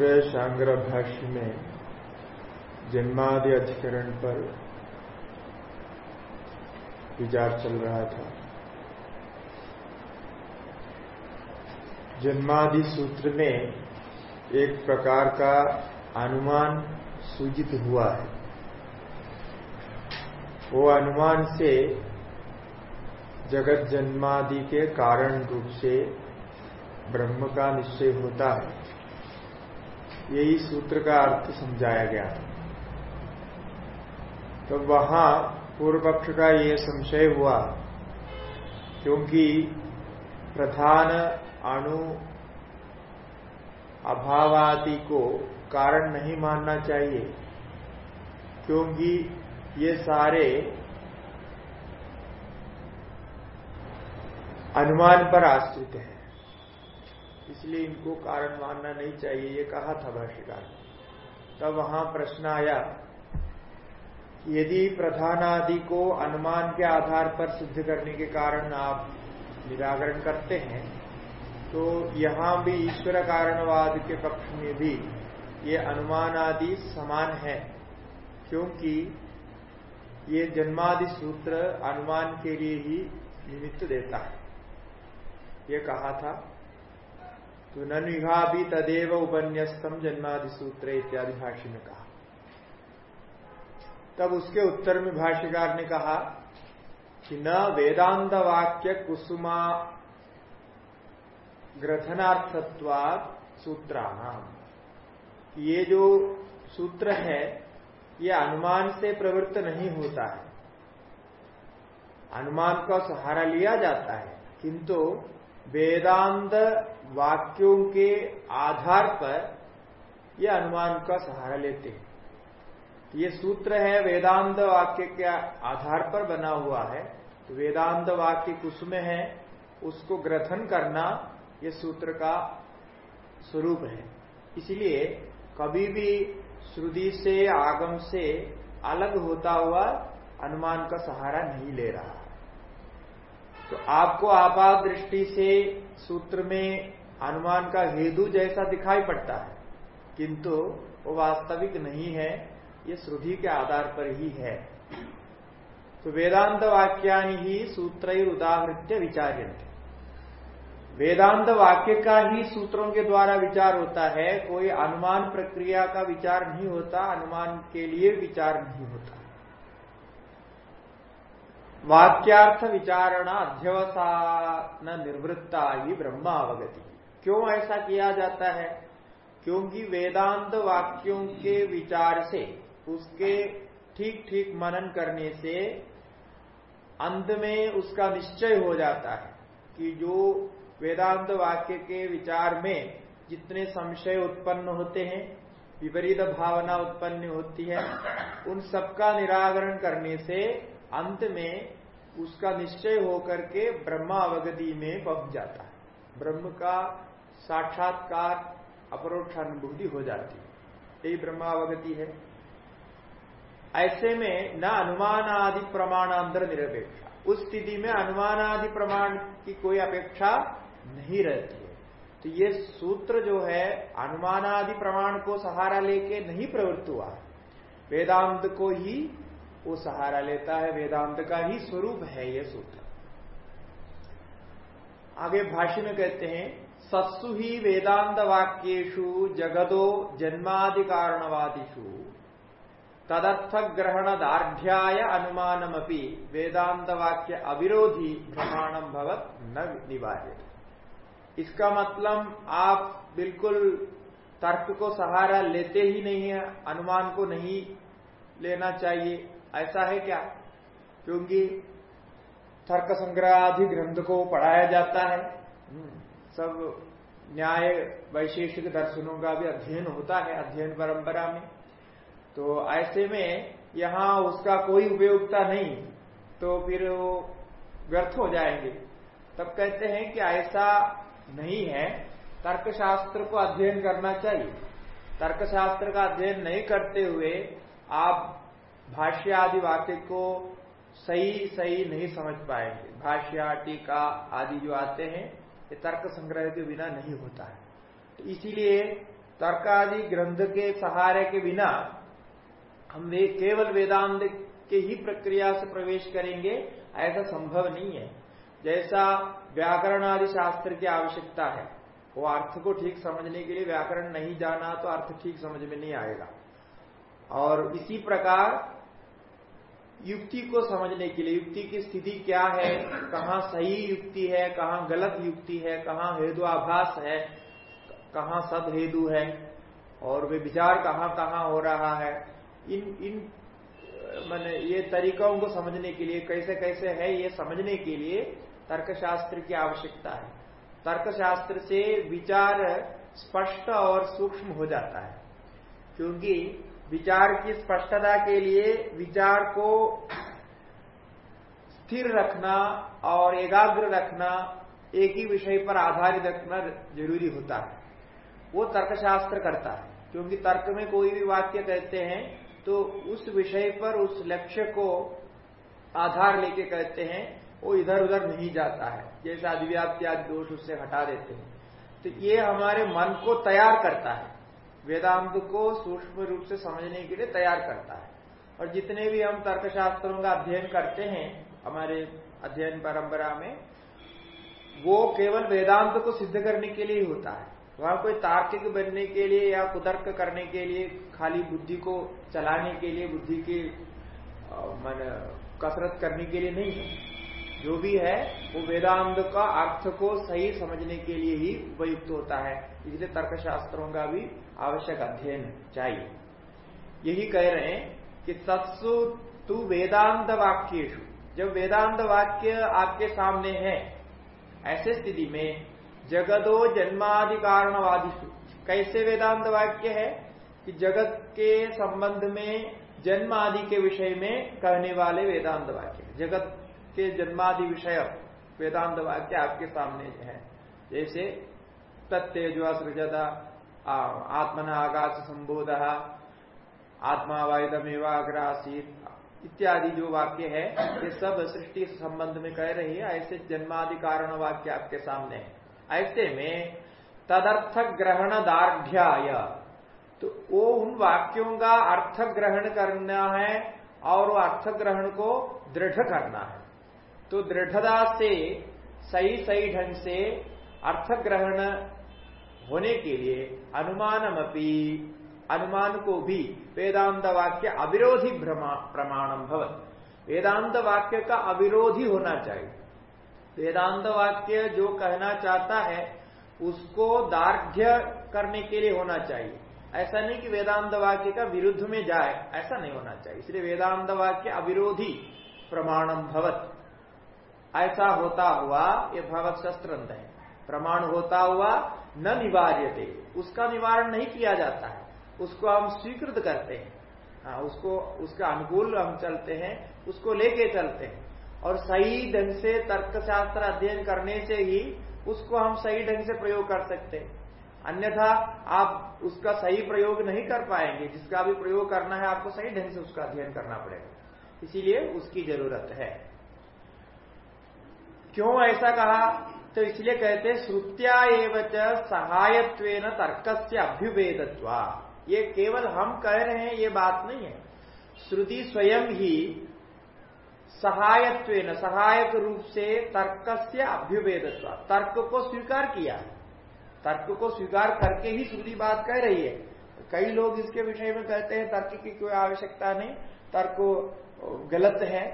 ब्रह्मसूत्र शांग्र भाष्य में जन्मादि अधिकरण पर विचार चल रहा था। जन्मादि सूत्र में एक प्रकार का अनुमान सूचित हुआ है। वो अनुमान से जगत जन्मादि के कारण रूप से ब्रह्म का निश्चय होता है। यही सूत्र का अर्थ समझाया गया तो वहाँ पूर्व पक्ष का यह संशय हुआ, क्योंकि प्रधान अणु अभावादि को कारण नहीं मानना चाहिए, क्योंकि ये सारे अनुमान पर आश्रित है। इसलिए इनको कारण मानना नहीं चाहिए, ये कहा था भाष्यकार। तब वहाँ प्रश्न आया यदि प्रधान आदि को अनुमान के आधार पर सिद्ध करने के कारण आप निराकरण करते हैं तो यहाँ भी ईश्वर कारणवाद के पक्ष में भी ये अनुमान आदि समान है, क्योंकि ये जन्मादि सूत्र अनुमान के लिए ही निमित्त देता है। ये कहा था तो ननुहा भी तदेव उपन्यस्तम जन्मादि सूत्र इत्यादि भाष्य में कहा। तब उसके उत्तर में भाष्यकार ने कहा कि न वेदांत वाक्य कुसुमा ग्रथनार्थत्वाद सूत्राणाम। ये जो सूत्र है, ये अनुमान से प्रवृत्त नहीं होता है। अनुमान का सहारा लिया जाता है, किंतु वेदांत वाक्यों के आधार पर ये अनुमान का सहारा लेते हैं। ये सूत्र है, वेदांत वाक्य के आधार पर बना हुआ है। तो वेदांत वाक्य कुसुम है, उसको ग्रथन करना ये सूत्र का स्वरूप है। इसलिए कभी भी श्रुति से, आगम से अलग होता हुआ अनुमान का सहारा नहीं ले रहा। तो आपको आपात दृष्टि से सूत्र में अनुमान का हेतु जैसा दिखाई पड़ता है, किंतु वो वास्तविक नहीं है, ये श्रुति के आधार पर ही है। तो वेदांत वाक्या ही सूत्र उदाहृत्य विचार्यंत वेदांत वाक्य का ही सूत्रों के द्वारा विचार होता है, कोई अनुमान प्रक्रिया का विचार नहीं होता, अनुमान के लिए विचार नहीं होता। वाक्यार्थ विचारणा अध्यवसान निर्वृत्ता ही ब्रह्मावगति क्यों ऐसा किया जाता है? क्योंकि वेदांत वाक्यों के विचार से, उसके ठीक ठीक मनन करने से अंत में उसका निश्चय हो जाता है कि जो वेदांत वाक्य के विचार में जितने संशय उत्पन्न होते हैं, विपरीत भावना उत्पन्न होती है, उन सबका निराकरण करने से अंत में उसका निश्चय होकर के ब्रह्मावगति में पहुँच जाता है। ब्रह्म का साक्षात्कार अपरोक्ष अनुभूति हो जाती है। यही ब्रह्मावगति है। ऐसे में न अनुमान आदि प्रमाण अंदर निरपेक्षा। उस स्थिति में अनुमान आदि प्रमाण की कोई अपेक्षा नहीं रहती है। तो ये सूत्र जो है अनुमान आदि प्रमाण को सहारा लेके नहीं प्रवृत्त हुआ वेदांत को ही वो सहारा लेता है। वेदांत का ही स्वरूप है ये सूत्र। आगे भाष्य में कहते हैं सत्सु ही वेदांत वाक्येशु जगदो जन्मादि कारणवादिशु तदर्थ ग्रहण दार्ढ्याय अनुमानमपि वेदांत वाक्य अविरोधी प्रमाणम भवत न निवार्य इसका मतलब आप बिल्कुल तर्क को सहारा लेते ही नहीं है अनुमान को नहीं लेना चाहिए। ऐसा है क्या? क्योंकि तर्क संग्रह आदि ग्रंथ को पढ़ाया जाता है। हम्म, सब न्याय वैशेषिक दर्शनों का भी अध्ययन होता है, अध्ययन परंपरा में। तो ऐसे में यहाँ उसका कोई उपयोगिता नहीं तो फिर वो व्यर्थ हो जाएँगे। तब कहते हैं कि ऐसा नहीं है, तर्कशास्त्र को अध्ययन करना चाहिए। तर्कशास्त्र का अध्ययन नहीं करते हुए आप भाष्य आदि वाक्य को सही सही नहीं समझ पाएँगे। भाष्य टीका आदि जो आते हैं ये तर्क संग्रह के बिना नहीं होता है। तो इसीलिए तर्क आदि ग्रंथ के सहारे के बिना हम वे केवल वेदांत के ही प्रक्रिया से प्रवेश करेंगे, ऐसा संभव नहीं है। जैसा व्याकरण आदि शास्त्र की आवश्यकता है, वो अर्थ को ठीक समझने के लिए व्याकरण नहीं जाना तो अर्थ ठीक समझ में नहीं आएगा। और इसी प्रकार युक्ति को समझने के लिए, युक्ति की स्थिति क्या है, कहाँ सही युक्ति है, कहाँ गलत युक्ति है, कहाँ हेदुआभास है, कहाँ सद हेदु है, और वे विचार कहाँ कहाँ हो रहा है। इन इन, मैंने ये तरीकों को समझने के लिए, कैसे कैसे है ये समझने के लिए तर्कशास्त्र की आवश्यकता है। तर्कशास्त्र से विचार स्पष्ट और सूक्ष्म हो जाता है, क्योंकि विचार की स्पष्टता के लिए विचार को स्थिर रखना और एकाग्र रखना एक ही विषय पर आधारित रखना ज़रूरी होता है। वो तर्कशास्त्र करता है। क्योंकि तर्क में कोई भी वाक्य कहते हैं तो उस विषय पर उस लक्ष्य को आधार लेके कहते हैं, वो इधर उधर नहीं जाता है। जैसे अधिव्याप्ति आदि दोष उससे हटा देते हैं। तो ये हमारे मन को तैयार करता है। वेदांत को सूक्ष्म रूप से समझने के लिए तैयार करता है। और जितने भी हम तर्कशास्त्रों का अध्ययन करते हैं, हमारे अध्ययन परंपरा में, वो केवल वेदांत को सिद्ध करने के लिए होता है। वहाँ कोई तार्किक बनने के लिए या कुतर्क करने के लिए, खाली बुद्धि को चलाने के लिए, बुद्धि की मन, कसरत करने के लिए नहीं है। जो भी है, वो वेदांत का अर्थ को सही समझने के लिए ही उपयुक्त होता है। इसलिए तर्कशास्त्रों का भी आवश्यक अध्ययन चाहिए। यही कह रहे हैं कि सत्सु तु वेदांत वाक्येशु जब वेदांत वाक्य आपके सामने है, ऐसे स्थिति में जगदो जन्मादि कारणवादिशु कैसे वेदांत वाक्य है? कि जगत के संबंध में जन्म आदि के विषय में कहने वाले वेदांत वाक्य जगत के जन्मादि विषय वेदांत वाक्य आपके सामने है। जैसे तत्तेजवा सृजता आत्मना आकाश संबोध आत्मा वायुदमेवाग्रासीत इत्यादि जो वाक्य है, ये सब सृष्टि संबंध में कह रही है, ऐसे जन्मादि कारण वाक्य आपके सामने है। ऐसे में तदर्थ ग्रहण दार्ढ्याय तो वो उन वाक्यों का अर्थ ग्रहण करना है, और वो अर्थ ग्रहण को दृढ़ करना है। तो दृढ़ता से सही सही ढंग से अर्थ ग्रहण होने के लिए अनुमानमपी अनुमान को भी वेदांत वाक्य अविरोधी प्रमाणम भवत। वेदांत वाक्य का अविरोधी होना चाहिए। वेदांत वाक्य जो कहना चाहता है, उसको दार्घ्य करने के लिए होना चाहिए। ऐसा नहीं कि वेदांत वाक्य का विरुद्ध में जाए, ऐसा नहीं होना चाहिए। इसलिए वेदांत वाक्य अविरोधी प्रमाणम भवत। ऐसा होता हुआ, ये भगवत शस्त्र है, प्रमाण होता हुआ न निवार्य उसका निवारण नहीं किया जाता है। उसको हम स्वीकृत करते हैं। हाँ उसको, उसका अनुकूल हम चलते हैं, उसको लेके चलते हैं। और सही ढंग से तर्कशास्त्र अध्ययन करने से ही उसको हम सही ढंग से प्रयोग कर सकते हैं। अन्यथा आप उसका सही प्रयोग नहीं कर पाएँगे। जिसका भी प्रयोग करना है, आपको सही ढंग से उसका अध्ययन करना पड़ेगा। इसीलिए उसकी ज़रूरत है। क्यों ऐसा कहा? तो इसलिए कहते श्रुत्या एवं सहायत्व तर्क से अभ्युवेदत्वा ये केवल हम कह रहे हैं ये बात नहीं है। श्रुति स्वयं ही सहायत्व सहायक रूप से तर्क से अभ्युवेदत्व तर्क को स्वीकार किया। तर्क को स्वीकार करके ही श्रुति बात कह रही है। कई लोग इसके विषय में कहते हैं तर्क की कोई आवश्यकता नहीं। तर्क गलत है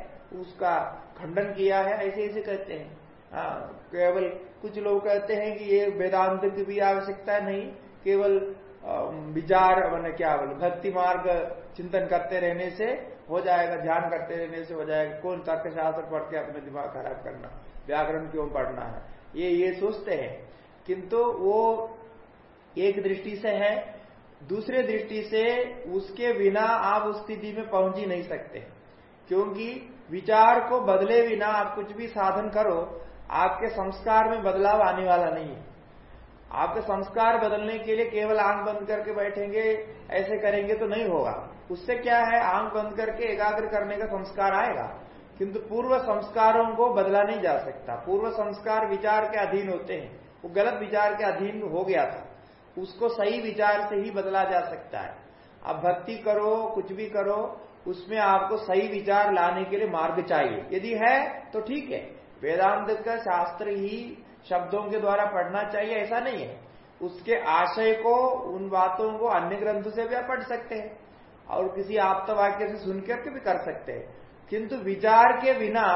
उसका खंडन किया है ऐसे ऐसे कहते हाँ, केवल कुछ लोग कहते हैं कि ये वेदांत की भी आवश्यकता नहीं, केवल विचार मैंने क्या बोले, भक्ति मार्ग चिंतन करते रहने से हो जाएगा, ध्यान करते रहने से हो जाएगा। कौन तर्क शास्त्र पढ़ के अपने दिमाग खराब करना? व्याकरण क्यों पढ़ना है? ये ये सोचते हैं। किंतु वो एक दृष्टि से है, दूसरे दृष्टि से उसके बिना आप उस स्थिति में पहुँच ही नहीं सकते। क्योंकि विचार को बदले बिना आप कुछ भी साधन करो आपके संस्कार में बदलाव आने वाला नहीं है। आपके संस्कार बदलने के लिए केवल आँख बंद करके बैठेंगे, ऐसे करेंगे तो नहीं होगा। उससे क्या है? आँख बंद करके एकाग्र करने का संस्कार आएगा। किंतु पूर्व संस्कारों को बदला नहीं जा सकता। पूर्व संस्कार विचार के अधीन होते हैं। वो गलत विचार के अधीन हो गया था। उसको सही विचार से ही बदला जा सकता है। अब भक्ति करो, कुछ भी करो, उसमें आपको सही विचार लाने के लिए मार्ग चाहिए। यदि है तो ठीक है। वेदांत का शास्त्र ही शब्दों के द्वारा पढ़ना चाहिए, ऐसा नहीं है। उसके आशय को, उन बातों को अन्य ग्रंथ से भी पढ़ सकते हैं, और किसी आप्त वाक्य से सुन करके भी कर सकते हैं। किंतु विचार के बिना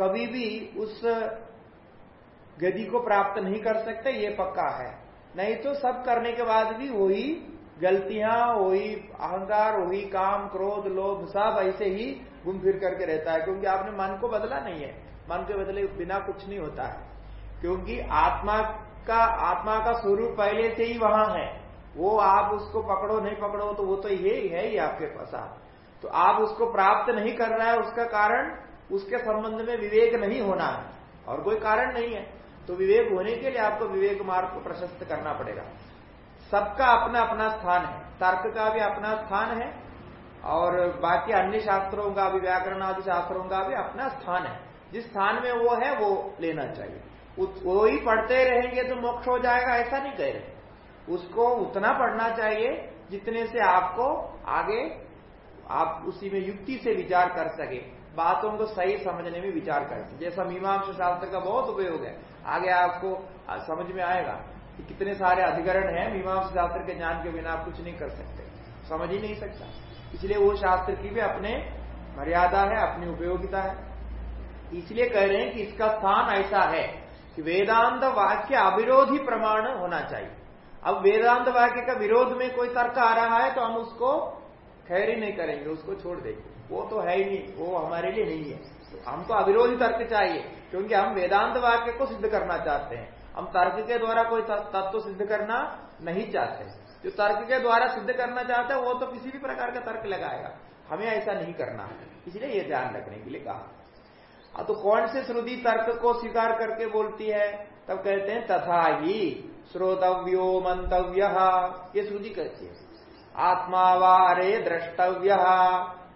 कभी भी उस गति को प्राप्त नहीं कर सकते, ये पक्का है। नहीं तो सब करने के बाद भी वही गलतियाँ, वही अहंकार, वही काम, क्रोध, लोभ, सब ऐसे ही घूम फिर करके रहता है, क्योंकि आपने मन को बदला नहीं है। मन के बदले बिना कुछ नहीं होता है। क्योंकि आत्मा का आत्मा का स्वरूप पहले से ही वहाँ है। वो आप उसको पकड़ो, नहीं पकड़ो तो वो तो ये ही है ही आपके पास। तो आप उसको प्राप्त नहीं कर रहा है, उसका कारण, उसके संबंध में विवेक नहीं होना है। और कोई कारण नहीं है। तो विवेक होने के लिए आपको विवेक मार्ग को प्रशस्त करना पड़ेगा। सबका अपना अपना स्थान है। तर्क का भी अपना स्थान है। और बाकी अन्य शास्त्रों का भी, व्याकरण आदि शास्त्रों का भी अपना स्थान है। जिस स्थान में वो है, वो लेना चाहिए। वो ही पढ़ते रहेंगे तो मोक्ष हो जाएगा, ऐसा नहीं कह रहे। उसको उतना पढ़ना चाहिए जितने से आपको आगे, आप उसी में युक्ति से विचार कर सके, बातों को सही समझने में विचार कर सके। जैसा मीमांस शास्त्र का बहुत उपयोग है। आगे आपको समझ में आएगा कि कितने सारे अधिकरण हैं मीमांस शास्त्र के ज्ञान के बिना आप कुछ नहीं कर सकते। समझ ही नहीं सकता। इसलिए वो शास्त्र की भी अपने मर्यादा है, अपनी उपयोगिता है। इसलिए कह रहे हैं कि इसका स्थान ऐसा है कि वेदांत वाक्य अविरोधी प्रमाण होना चाहिए। अब वेदांत वाक्य का विरोध में कोई तर्क आ रहा है तो हम उसको खैर ही नहीं करेंगे, उसको छोड़ देंगे। वो तो है ही नहीं, वो हमारे लिए नहीं है। तो हमको अविरोधी तर्क चाहिए, क्योंकि हम वेदांत वाक्य को सिद्ध करना चाहते हैं। हम तर्क के द्वारा कोई तत्व सिद्ध करना नहीं चाहते जो तर्क के द्वारा सिद्ध करना चाहते हैं, वो तो किसी भी प्रकार का तर्क लगाएगा। हमें ऐसा नहीं करना है। इसलिए ये ध्यान रखने के लिए कहा। तो कौन से श्रुति तर्क को स्वीकार करके बोलती है? तब कहते हैं, तथा ही श्रोतव्यो मंतव्य। ये श्रुति कहती है। आत्मा वारे द्रष्टव्य।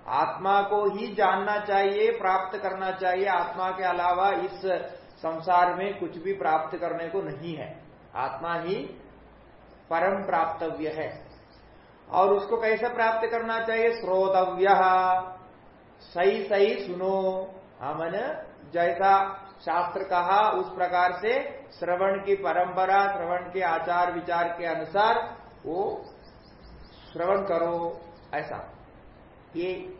आत्मा को ही जानना चाहिए, प्राप्त करना चाहिए। आत्मा के अलावा इस संसार में कुछ भी प्राप्त करने को नहीं है। आत्मा ही परम प्राप्तव्य है। और उसको कैसे प्राप्त करना चाहिए? श्रोतव्य। सही सही सुनो। हाँ मैंने जैसा शास्त्र कहा, उस प्रकार से श्रवण की परंपरा, श्रवण के आचार विचार के अनुसार वो श्रवण करो, ऐसा। ये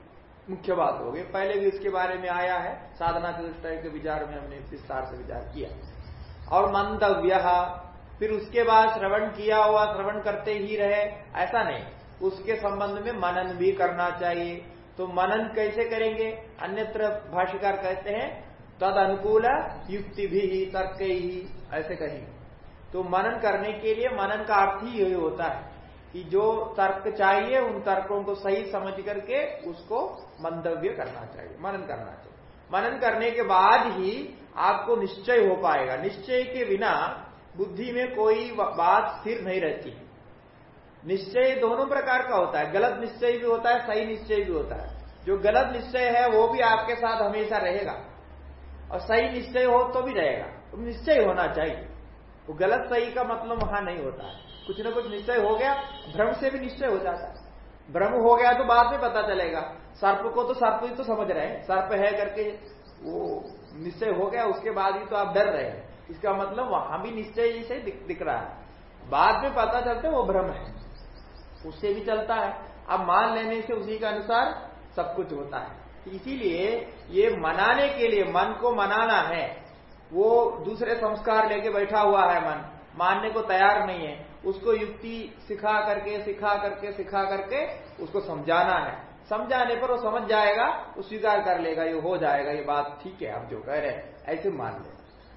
मुख्य बात हो गई। पहले भी इसके बारे में आया है। साधना चतुष्टय के विचार में हमने विस्तार से विचार किया। और मंतव्य, फिर उसके बाद श्रवण किया हुआ, श्रवण करते ही रहे, ऐसा नहीं। उसके संबंध में मनन भी करना चाहिए। तो मनन कैसे करेंगे? अन्यत्र भाष्यकार कहते हैं तद अनुकूल युक्ति भी ही तर्क ही ऐसे कही। तो मनन करने के लिए मनन का अर्थ ही यही होता है कि जो तर्क चाहिए, उन तर्कों को सही समझ करके उसको मंतव्य करना चाहिए, मनन करना चाहिए। मनन करने के बाद ही आपको निश्चय हो पाएगा। निश्चय के बिना बुद्धि में कोई बात स्थिर नहीं रहती। निश्चय दोनों प्रकार का होता है। गलत निश्चय भी होता है सही निश्चय भी होता है। जो गलत निश्चय है वो भी आपके साथ हमेशा रहेगा। और सही निश्चय हो तो भी रहेगा। तो निश्चय होना चाहिए। वो गलत सही का मतलब वहाँ नहीं होता है। कुछ ना कुछ निश्चय हो गया भ्रम से भी निश्चय हो जाता है। भ्रम हो गया तो बाद में पता चलेगा। सर्प को तो सर्प ही तो समझ रहे हैं। सर्प है करके वो निश्चय हो गया उसके बाद ही तो आप डर रहे हैं। इसका मतलब वहाँ भी निश्चय से दिख, दिख रहा है। बाद में पता चलता है वो भ्रम है। उससे भी चलता है। अब मान लेने से उसी के अनुसार सब कुछ होता है। इसीलिए ये मनाने के लिए मन को मनाना है। वो दूसरे संस्कार लेके बैठा हुआ है मन। मानने को तैयार नहीं है। उसको युक्ति सिखा करके सिखा करके सिखा करके उसको समझाना है। समझाने पर वो समझ जाएगा, वो स्वीकार कर लेगा, ये हो जाएगा, ये बात ठीक है, आप जो कह रहे हैं, ऐसे मान ले।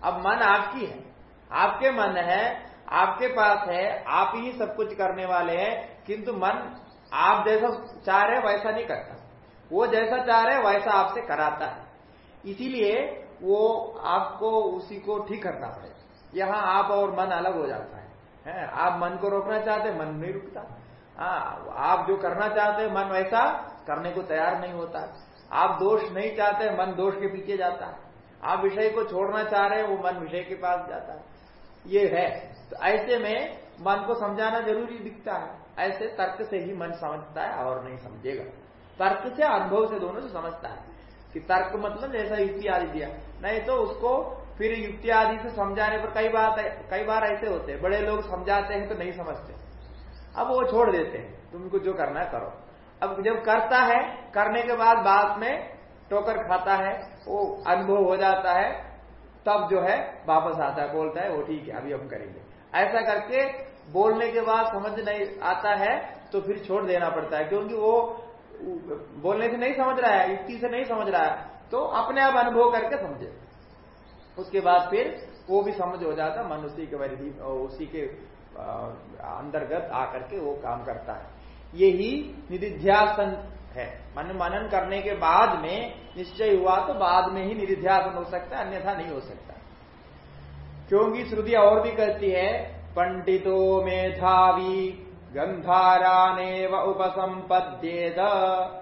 अब मन आपकी है। आपके मन है, आपके पास है, आप ही सब कुछ करने वाले हैं किंतु मन आप जैसा चाह रहे वैसा नहीं करता। वो जैसा चाह रहे वैसा आपसे कराता है। इसीलिए वो आपको उसी को ठीक करना पड़ेगा यहाँ आप और मन अलग हो जाता है, है? आप मन को रोकना चाहते मन नहीं रुकता। हाँ आप जो करना चाहते हैं मन वैसा करने को तैयार नहीं होता। आप दोष नहीं चाहते मन दोष के पीछे जाता है। आप विषय को छोड़ना चाह रहे हैं वो मन विषय के पास जाता है। ये है। तो ऐसे में मन को समझाना ज़रूरी दिखता है। ऐसे तर्क से ही मन समझता है और नहीं समझेगा। तर्क से, अनुभव से दोनों से समझता है कि तर्क मतलब जैसा युक्ति आदि दिया। नहीं तो उसको फिर युक्ति आदि से समझाने पर कई बार कई बार ऐसे होते हैं, बड़े लोग समझाते हैं तो नहीं समझते। अब वो छोड़ देते हैं, तुमको जो करना है करो। अब जब करता है, करने के बाद बाद में टोकर खाता है, वो अनुभव हो जाता है, तब जो है वापस आता है, बोलता है, वो ठीक है, अभी हम करेंगे। ऐसा करके बोलने के बाद समझ नहीं आता है तो फिर छोड़ देना पड़ता है, क्योंकि वो बोलने से नहीं समझ रहा है युक्ति से नहीं समझ रहा है तो अपने आप अनुभव करके समझे। उसके बाद फिर वो भी समझ हो जाता, मन उसी के वरिधि उसी के अंतर्गत आकर के वो काम करता है। यही निधिध्यासन है। मन मनन करने के बाद में निश्चय हुआ तो बाद में ही निधिध्यासन हो सकता है, अन्यथा नहीं हो सकता। क्योंकि श्रुति और भी कहती है पंडितो मेधावी गंधारानेव उपसंपद्येद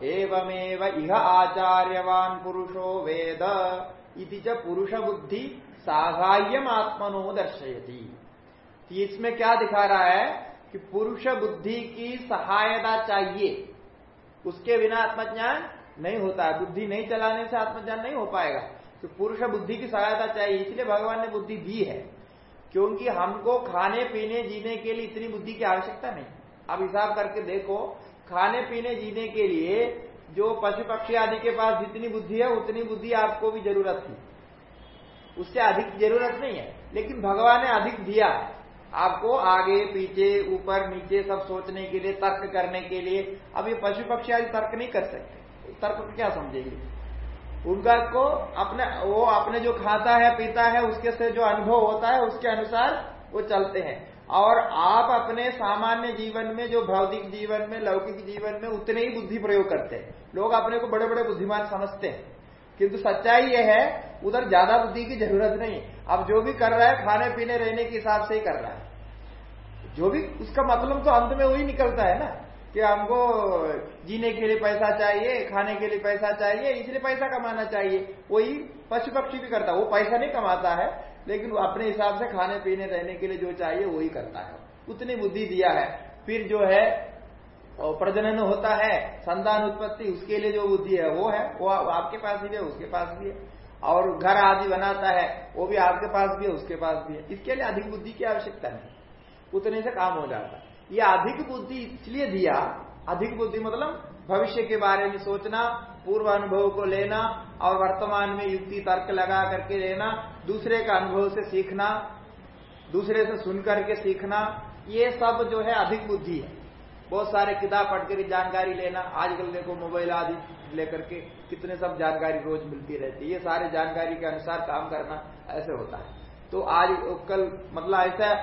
एवमेव इह आचार्यवान पुरुषो वेद। इति च पुरुष बुद्धि साघायम आत्मनो दर्शयती इसमें क्या दिखा रहा है? कि पुरुष बुद्धि की सहायता चाहिए। उसके बिना आत्मज्ञान नहीं होता है। बुद्धि नहीं चलाने से आत्मज्ञान नहीं हो पाएगा। तो पुरुष बुद्धि की सहायता चाहिए, इसलिए भगवान ने बुद्धि दी है। क्योंकि हमको खाने, पीने, जीने के लिए इतनी बुद्धि की आवश्यकता नहीं। अब हिसाब करके देखो, खाने, पीने, जीने के लिए जो पशु पक्षी आदि के पास जितनी बुद्धि है, उतनी बुद्धि आपको भी ज़रूरत थी। उससे अधिक ज़रूरत नहीं है, लेकिन भगवान ने अधिक दिया। आपको आगे, पीछे, ऊपर, नीचे सब सोचने के लिए, तर्क करने के लिए। अब ये पशु पक्षी आदि तर्क नहीं कर सकते। तर्क क्या समझेंगे? उनका को अपने, वो अपने जो खाता है, पीता है, उसके से जो अनुभव होता है, उसके अनुसार वो चलते हैं। और आप अपने सामान्य जीवन में, जो भौतिक जीवन में, लौकिक जीवन में, उतने ही बुद्धि प्रयोग करते हैं। लोग अपने को बड़े बड़े बुद्धिमान समझते हैं। किंतु सच्चाई यह है, उधर ज़्यादा बुद्धि की ज़रूरत नहीं अब जो भी कर रहा है, खाने, पीने, रहने के हिसाब से ही कर रहा है। जो भी, उसका मतलब तो अंत में वही निकलता है ना। कि हमको जीने के लिए पैसा चाहिए, खाने के लिए पैसा चाहिए, इसलिए पैसा कमाना चाहिए। वही पशु पक्षी भी करता है, वो पैसा नहीं कमाता है, लेकिन वो अपने हिसाब से खाने, पीने, रहने के लिए जो चाहिए, वही करता है। उतनी बुद्धि दिया है। फिर जो है प्रजनन होता है, संतान उत्पत्ति, उसके लिए जो बुद्धि है, वो है, वो आपके पास भी है, उसके पास भी है। और घर आदि बनाता है, वो भी आपके पास भी है, उसके पास भी है। इसके लिए अधिक बुद्धि की आवश्यकता नहीं। उतने से काम हो जाता ये अधिक बुद्धि इसलिए दिया, अधिक बुद्धि मतलब भविष्य के बारे में सोचना पूर्व अनुभव को लेना और वर्तमान में युक्ति, तर्क लगा करके लेना दूसरे का अनुभव से सीखना, दूसरे से सुन करके सीखना, ये सब जो है अधिक बुद्धि है। बहुत सारे किताब पढ़ कर जानकारी लेना, आजकल देखो मोबाइल आदि लेकर के कितने सब जानकारी रोज मिलती रहती है। ये सारे जानकारी के अनुसार काम करना ऐसे होता है। तो आज कल मतलब ऐसा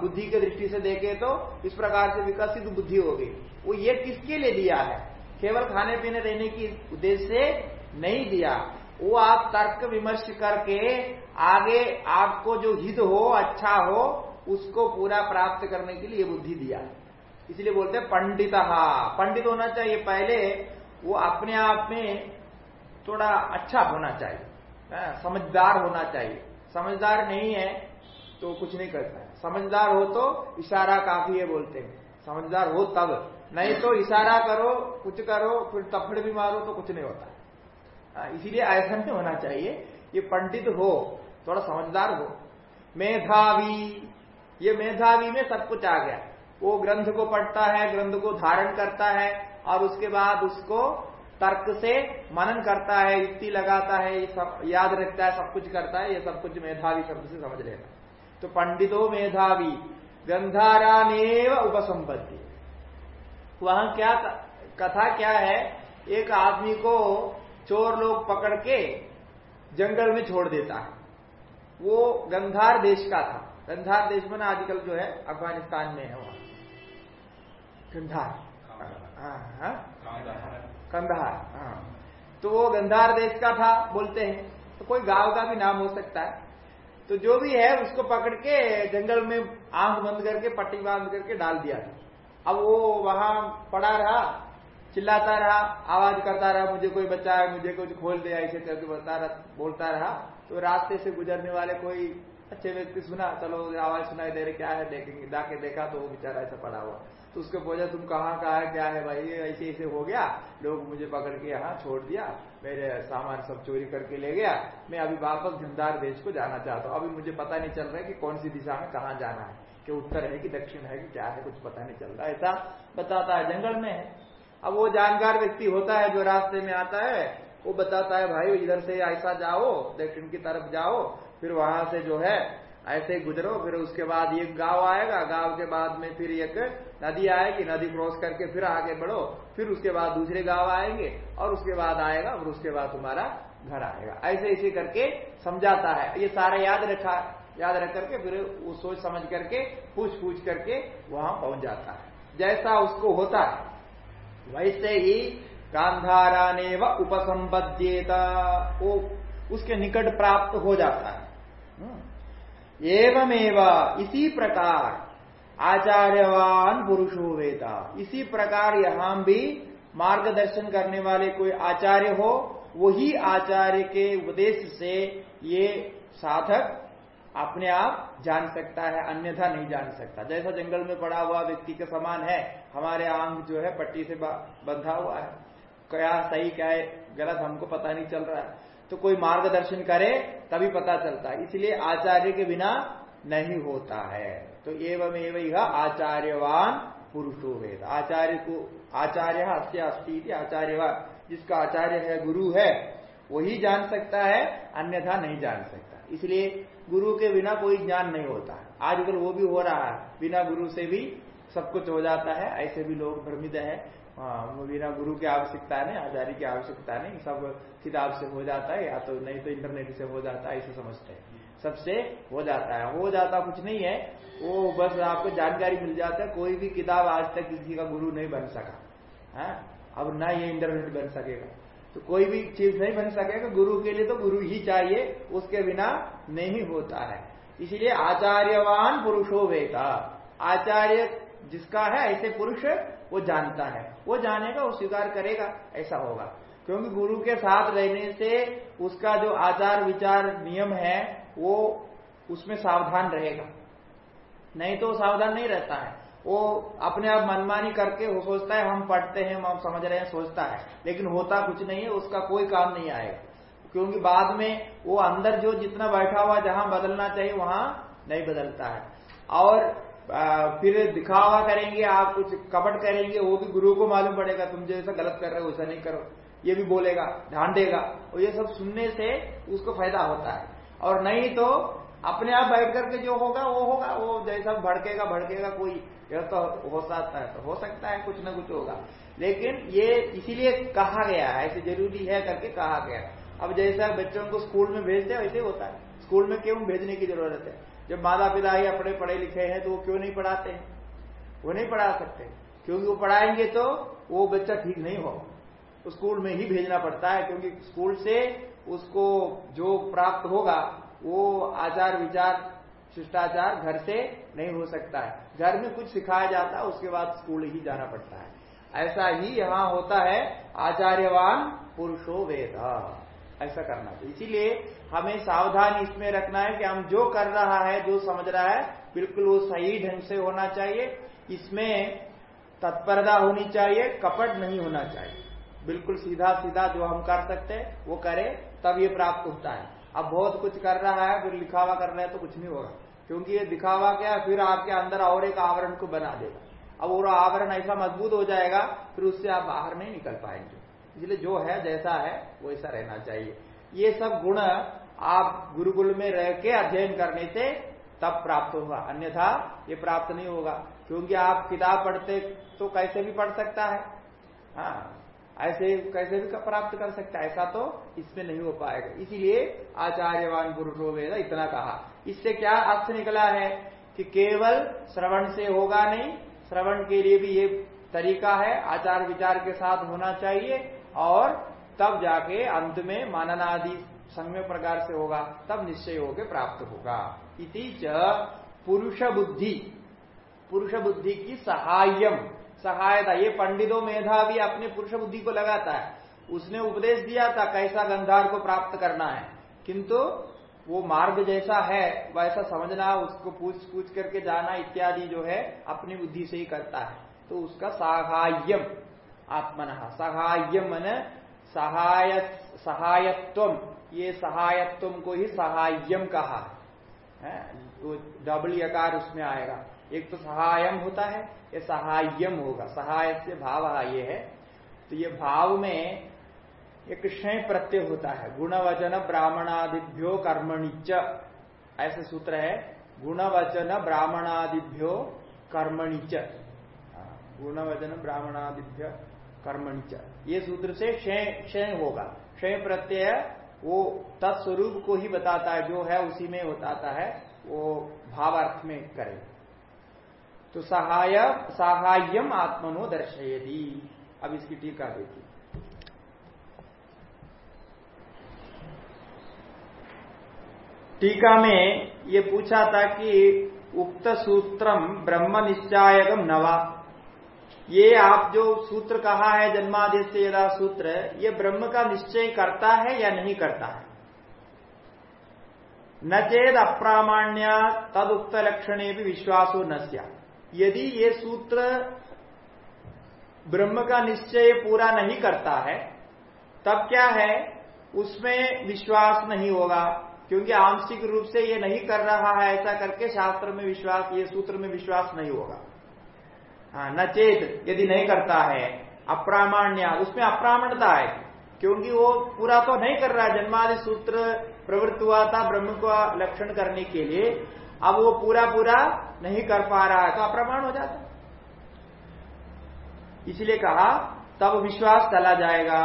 बुद्धि की दृष्टि से देखे तो इस प्रकार से विकसित बुद्धि हो गई। वो ये किसके लिए दिया है? केवल खाने पीने रहने की उद्देश्य से नहीं दिया। वो आप तर्क विमर्श करके आगे आपको जो हित हो अच्छा हो उसको पूरा प्राप्त करने के लिए बुद्धि दिया। इसलिए बोलते हैं पंडित। पंडित होना चाहिए पहले। वो अपने आप में थोड़ा अच्छा होना चाहिए। हाँ, समझदार होना चाहिए। समझदार नहीं है तो कुछ नहीं करता समझदार हो तो इशारा काफ़ी है बोलते हैं। समझदार हो तब। नहीं तो इशारा करो कुछ करो फिर तफड़ भी मारो तो कुछ नहीं होता। हाँ, इसीलिए ऐसा नहीं होना चाहिए ये पंडित हो थोड़ा समझदार हो। मेधावी ये मेधावी में सब कुछ आ गया। वो ग्रंथ को पढ़ता है ग्रंथ को धारण करता है और उसके बाद उसको तर्क से मनन करता है युक्ति लगाता है सब याद रखता है सब कुछ करता है ये सब कुछ मेधावी शब्द से समझ लेना तो पंडितो मेधावी ग्रंथारामेव उपसंपत्ति। वहाँ क्या कथा क्या है? एक आदमी को चोर लोग पकड़ के जंगल में छोड़ देता है। वो गंधार देश का था। गंधार देश में ना आजकल जो है अफ़गानिस्तान में है वहाँ। गंधार। हाँ, हाँ? कंधार हाँ। तो वो गंधार देश का था बोलते हैं। तो कोई गाँव का भी नाम हो सकता है। तो जो भी है उसको पकड़ के जंगल में आँख बंद करके, पट्टी बाँध करके डाल दिया। अब वो वहाँ पड़ा रहा, चिल्लाता रहा, आवाज़ करता रहा, मुझे कोई बच्चा है मुझे कुछ खोल दिया ऐसे करके बोलता रहा बोलता रहा। तो रास्ते से गुजरने वाले कोई अच्छे व्यक्ति सुना, चलो आवाज़ सुनाई दे रहे, क्या है, देखेंगे, जाके देखा तो वो बेचारा ऐसा पड़ा हुआ। तो उसको पूछा तुम कहाँ, कहा है क्या है भाई? ऐसे ऐसे हो गया। लोग मुझे पकड़ के यहाँ छोड़ दिया। मेरे सामान सब चोरी करके ले गया। मैं अभी वापस झंडार देश को जाना चाहता हूँ। अभी मुझे पता नहीं चल रहा है कि कौन सी दिशा में कहाँ जाना है, कि उत्तर है कि दक्षिण है कि क्या है, कुछ पता नहीं चल रहा ऐसा बताता है जंगल में। है अब वो जानकार व्यक्ति होता है जो रास्ते में आता है, वो बताता है, भाई, इधर से ऐसा जाओ, दक्षिण की तरफ़ जाओ, फिर वहाँ से जो है ऐसे गुजरो, फिर उसके बाद एक गाँव आएगा। गाँव के बाद में फिर एक नदी आएगी, नदी क्रॉस करके फिर आगे बढ़ो। फिर उसके बाद दूसरे गाँव आएँगे और उसके बाद आएगा और उसके बाद तुम्हारा घर आएगा। ऐसे ऐसे करके समझाता है। ये सारा याद रखा, याद रख करके फिर वो सोच समझ करके पूछ पूछ करके वहाँ पहुँच जाता है। जैसा उसको होता है, वैसे ही गांधारा ने व उपसंबद्येता, वो उसके निकट प्राप्त हो जाता है। एवमेव, इसी प्रकार, आचार्यवान पुरुषो वेता इसी प्रकार यहाँ भी मार्गदर्शन करने वाले कोई आचार्य हो, वही आचार्य के उपदेश से ये साधक अपने आप जान सकता है, अन्यथा नहीं जान सकता। जैसा जंगल में पड़ा हुआ व्यक्ति के समान है, हमारे आंग जो है पट्टी से बंधा हुआ है। क्या सही, क्या है गलत, हमको पता नहीं चल रहा है। तो कोई मार्गदर्शन करे, तभी पता चलता है। इसलिए आचार्य के बिना नहीं होता है। तो एवं एवं यह आचार्यवान पुरुषो वेद। आचार्य को, आचार्य अस्य अस्ती आचार्यवान, जिसका आचार्य है, गुरु है, वही जान सकता है, अन्यथा नहीं जान सकता। इसलिए गुरु के बिना कोई ज्ञान नहीं होता आजकल वो भी हो रहा है। बिना गुरु से भी सब कुछ हो जाता है। ऐसे भी लोग भ्रमित है। हाँ बिना गुरु की आवश्यकता नहीं, आचार्य की आवश्यकता नहीं, सब किताब से हो जाता है, या तो नहीं तो इंटरनेट से हो जाता है ऐसे समझते हैं। सबसे हो जाता है। हो जाता कुछ नहीं है, वो बस आपको जानकारी मिल जाता है, कोई भी किताब आज तक किसी का गुरु नहीं बन सका। है हाँ? अब ना ये इंटरनेट बन सकेगा। तो कोई भी चीज़ नहीं बन सकेगा, गुरु के लिए तो गुरु ही चाहिए, उसके बिना नहीं होता है। इसलिए आचार्यवान पुरुषो वेता आचार्य जिसका है, ऐसे पुरुष वो जानता है। वो जानेगा, वो स्वीकार करेगा, ऐसा होगा। क्योंकि गुरु के साथ रहने से उसका जो आचार विचार नियम है, वो उसमें सावधान रहेगा। नहीं तो सावधान नहीं रहता है। वो अपने आप मनमानी करके वो सोचता है, हम पढ़ते हैं, हम समझ रहे हैं, सोचता है। लेकिन होता कुछ नहीं है, उसका कोई काम नहीं आएगा। क्योंकि बाद में वो अंदर जो जितना बैठा हुआ, जहाँ बदलना चाहिए, वहाँ नहीं बदलता है। और फिर दिखावा करेंगे, आप कुछ कपट करेंगे, वो भी गुरु को मालूम पड़ेगा, तुम जैसा गलत कर रहे हो, वैसा नहीं करो। ये भी बोलेगा, ध्यान देगा, और ये सब सुनने से उसको फ़ायदा होता है। और नहीं तो अपने आप बैठ करके जो होगा, वो होगा, वो जैसा भड़केगा भड़केगा, कोई तो हो सकता है तो हो सकता है, कुछ ना कुछ होगा। लेकिन ये इसीलिए कहा गया है, ऐसे ज़रूरी है करके कहा गया अब जैसा बच्चों को स्कूल में भेजते वैसे होता है। स्कूल में क्यों भेजने की ज़रूरत है? जब माता पिता ही अपने पढ़े लिखे हैं तो वो क्यों नहीं पढ़ाते? हैं वो नहीं पढ़ा सकते। क्योंकि वो पढ़ाएँगे तो वो बच्चा ठीक नहीं हो तो स्कूल में ही भेजना पड़ता है, क्योंकि स्कूल से उसको जो प्राप्त होगा, वो आचार विचार शिष्टाचार घर से नहीं हो सकता है। घर में कुछ सिखाया जाता है, उसके बाद स्कूल ही जाना पड़ता है। ऐसा ही यहाँ होता है, आचार्यवान पुरुषो वेद। ऐसा करना चाहिए। इसीलिए हमें सावधान इसमें रखना है कि हम जो कर रहा है, जो समझ रहा है, बिल्कुल वो सही ढंग से होना चाहिए। इसमें तत्परता होनी चाहिए, कपट नहीं होना चाहिए। बिल्कुल सीधा सीधा जो हम कर सकते हैं, वो करें, तब ये प्राप्त होता है। अब बहुत कुछ कर रहा है, फिर लिखावा कर रहे हैं तो कुछ नहीं होगा। क्योंकि ये दिखावा क्या फिर आपके अंदर और एक आवरण को बना देगा। अब वो आवरण ऐसा मज़बूत हो जाएगा, फिर उससे आप बाहर नहीं निकल पाएँगे। इसलिए जो है, जैसा है, वैसा रहना चाहिए। ये सब गुण आप गुरुकुल में रह के अध्ययन करने से तब प्राप्त होगा। अन्यथा ये प्राप्त नहीं होगा। क्योंकि आप किताब पढ़ते तो कैसे भी पढ़ सकता है। हाँ ऐसे, कैसे भी प्राप्त कर सकता है। ऐसा तो इसमें नहीं हो पाएगा। इसीलिए आचार्यवान गुरु वेद इतना कहा। इससे क्या अर्थ निकला है कि केवल श्रवण से होगा नहीं, श्रवण के लिए भी ये तरीका है। आचार विचार के साथ होना चाहिए। और तब जाके अंत में माननादि सम्य प्रकार से होगा, तब निश्चय होकर प्राप्त होगा। इति च पुरुष बुद्धि। पुरुष बुद्धि की सहायम सहायता, ये पंडितों, मेधावी अपने पुरुष बुद्धि को लगाता है। उसने उपदेश दिया था, कैसा गंधार को प्राप्त करना है। किंतु वो मार्ग जैसा है, वैसा समझना, उसको पूछ पूछ करके जाना इत्यादि जो है, अपनी बुद्धि से ही करता है। तो उसका सहायम आत्मन। सहाय मन सहाय सहायत्व। ये सहायत्व को ही सहायम कहा है। तो डबल यकार उसमें आएगा। एक तो सहायम होता है ये सहायम होगा। सहाय से भाव ये है। तो ये भाव में एक क्षय प्रत्यय होता है। गुणवचन ब्राह्मणादिभ्यो कर्मणिच। ऐसे सूत्र है। गुणवचन ब्राह्मणादिभ्यो कर्मणिच। हाँ, गुणवचन ब्राह्मणादिभ्य कर्मणिच ये सूत्र से क्षय क्षय होगा। क्षय प्रत्यय वो तत्स्वरूप को ही बताता है, जो है उसी में बताता है, वो भावार्थ में करे। तो सहाय सहायम आत्मनो दर्शयती। अब इसकी टीका देखिए। टीका में ये पूछा था कि उक्त सूत्रम ब्रह्म निश्चायकम नवा। ये आप जो सूत्र कहा है, जन्मादेश यदा सूत्र, ये ब्रह्म का निश्चय करता है या नहीं करता है? न चेद अप्रामाण्य तद उक्त लक्षणे भी विश्वासो न यदि ये सूत्र ब्रह्म का निश्चय पूरा नहीं करता है, तब क्या है? उसमें विश्वास नहीं होगा, क्योंकि आंशिक रूप से ये नहीं कर रहा है, ऐसा करके शास्त्र में विश्वास, ये सूत्र में विश्वास नहीं होगा। हाँ न चेत, यदि नहीं करता है, अप्रामाण्य, उसमें अप्रामणता है, क्योंकि वो पूरा तो नहीं कर रहा है, जन्मादि सूत्र प्रवृत्त हुआ था ब्रह्म को लक्षण करने के लिए, अब वो पूरा पूरा नहीं कर पा रहा है तो अप्रमाण हो जाता इसलिए कहा, तब विश्वास चला जाएगा।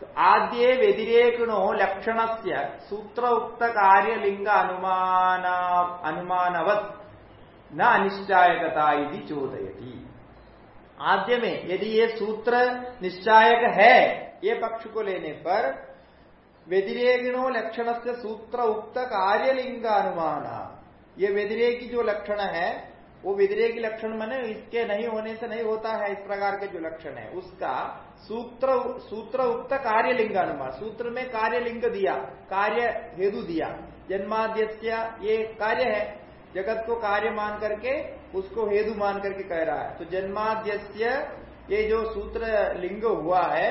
तो आद्य व्यतिरेकिणो लक्षण से सूत्र उक्त कार्य लिंग अनुमान, अनुमानवत। न अनिश्चायकता यदि चोदयती। आद्य में यदि ये सूत्र निश्चायक है, ये पक्ष को लेने पर व्यतिरेकिणो लक्षण से सूत्र उक्त कार्यलिंग अनुमान ये व्यतिरेकी जो लक्षण है, वो व्यतिरेकी लक्षण मैंने इसके नहीं होने से नहीं होता है, इस प्रकार के जो लक्षण है, उसका सूत्र सूत्र उक्त कार्यलिंग अनुमान सूत्र में कार्यलिंग दिया, कार्य हेतु दिया जन्माद्य ये कार्य है जगत को कार्य मान करके उसको हेतु मान करके कह रहा है। तो जन्माद्य ये जो सूत्र लिंग हुआ है,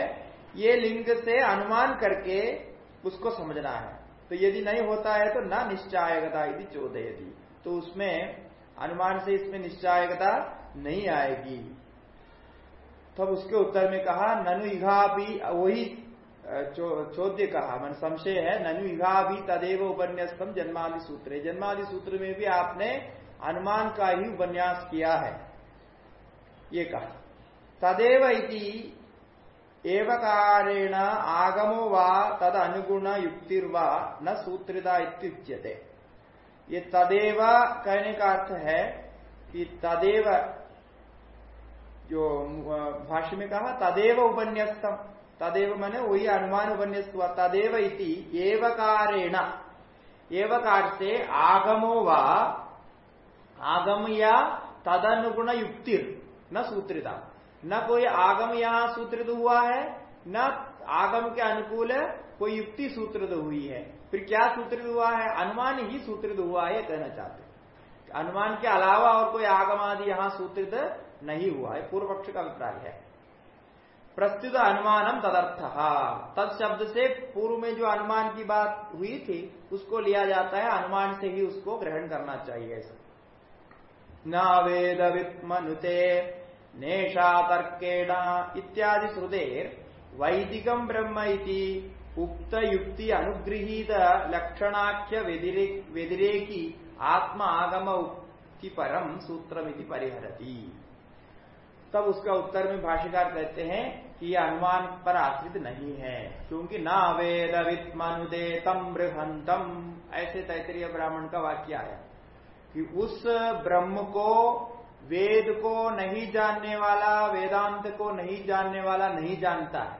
ये लिंग से अनुमान करके उसको समझना है। तो यदि नहीं होता है तो ना निश्चायकता यदि चोदयती। तो उसमें अनुमान से इसमें निश्चायकता नहीं आएगी। तब तो उसके उत्तर में कहा, ननु इघा भी वही चौद्य कहा मन संशय है, ननु इघा भी तदेव उपन्यासम जन्मादि सूत्र। जन्मादि सूत्र में भी आपने अनुमान का ही उपन्यास किया है। ये कहा। तदेव इति एवकारेण आगमो वा तद अनुगुण युक्तिर्वा न सूत्रिता इत्युच्यते। ये तदेव कहने का अर्थ है कि तदेव जो भाष्य में कहा, तदेव उपन्यस्तम तदेव मैंने वही अनुमान उपन्यस्त हुआ तदेव इति एवकारेण। एवकार से आगमो व आगम या तदनुगुण युक्ति न सूत्रिता। न कोई आगम यहाँ सूत्रित हुआ है, न आगम के अनुकूल कोई युक्ति सूत्रित हुई है। फिर क्या सूत्रित हुआ है? अनुमान ही सूत्रित हुआ है कहना चाहते अनुमान के अलावा और कोई आगम आदि यहाँ सूत्रित नहीं हुआ है। पूर्व पक्ष का अभिप्राय है। प्रस्तुत अनुमानम तदर्थ। तद शब्द से पूर्व में जो अनुमान की बात हुई थी, उसको लिया जाता है, अनुमान से ही उसको ग्रहण करना चाहिए। न वेद मनुते नेशा तर्केण इत्यादि श्रुतेर वैदिकम ब्रह्म इति उक्त युक्ति अनुगृहीत लक्षणाख्य व्यतिरेकी आत्मा आगम उक्ति परम सूत्रमिति परिहरती। तब उसका उत्तर में भाष्यकार कहते हैं कि यह अनुमान पर आश्रित नहीं है, क्योंकि न वेद वित्मनुदे तम बृहंतम। ऐसे तैतरीय ब्राह्मण का वाक्य आया कि उस ब्रह्म को, वेद को नहीं जानने वाला, वेदांत को नहीं जानने वाला नहीं जानता है।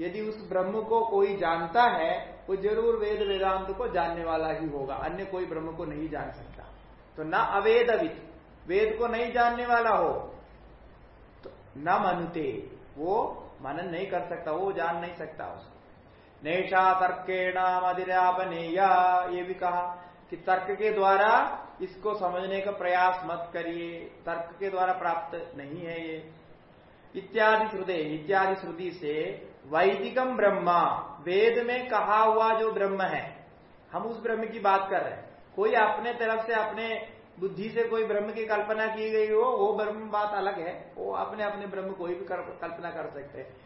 यदि उस ब्रह्म को कोई जानता है, वो ज़रूर वेद वेदांत को जानने वाला ही होगा, अन्य कोई ब्रह्म को नहीं जान सकता। तो न अवेदवित वेद को नहीं जानने वाला हो न मनुते। वो मनन नहीं कर सकता, वो जान नहीं सकता उसको। नेशा तर्केण मदिरापनेया ये भी कहा कि तर्क के द्वारा इसको समझने का प्रयास मत करिए। तर्क के द्वारा प्राप्त नहीं है ये। इत्यादि श्रुदे इत्यादि श्रुति से वैदिकम ब्रह्मा, वेद में कहा हुआ जो ब्रह्म है, हम उस ब्रह्म की बात कर रहे हैं। कोई अपने तरफ़ से अपने बुद्धि से कोई ब्रह्म की कल्पना की गई हो, वो ब्रह्म बात अलग है। वो अपने अपने ब्रह्म कोई भी कल्पना कर सकते हैं।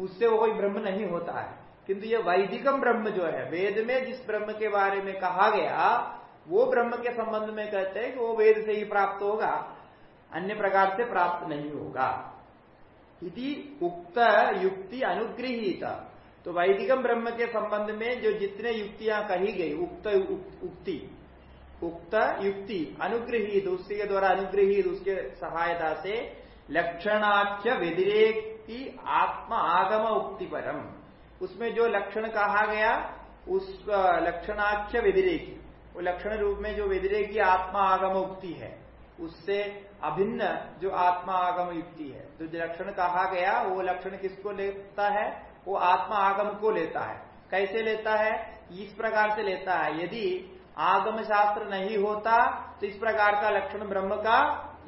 उससे वो कोई ब्रह्म नहीं होता है। किंतु ये वैदिकम ब्रह्म जो है, वेद में जिस ब्रह्म के बारे में कहा गया, वो ब्रह्म के संबंध में कहते हैं कि वो वेद से ही प्राप्त होगा, अन्य प्रकार से प्राप्त नहीं होगा। इति उक्त युक्ति अनुग्रहित। तो वैदिकम ब्रह्म के संबंध में जो जितने युक्तियाँ कही गई उक्त, उक्ति उक्त युक्ति अनुग्रही अनुग्रहित, उसके द्वारा अनुग्रहित, उसके सहायता से लक्षणाख्य व्यतिरेक की आत्मा आगम उक्ति परम। उसमें जो लक्षण कहा गया, उस लक्षणाख्य व्यतिरेकी, वो लक्षण रूप में जो व्यतिरेकी आत्मा आगम उक्ति है, उससे अभिन्न जो आत्मा आगम युक्ति है। तो जो लक्षण कहा गया, वो लक्षण किसको लेता है? वो आत्मा आगम को लेता है। कैसे लेता है? इस प्रकार से लेता है। यदि आगम शास्त्र नहीं होता तो इस प्रकार का लक्षण ब्रह्म का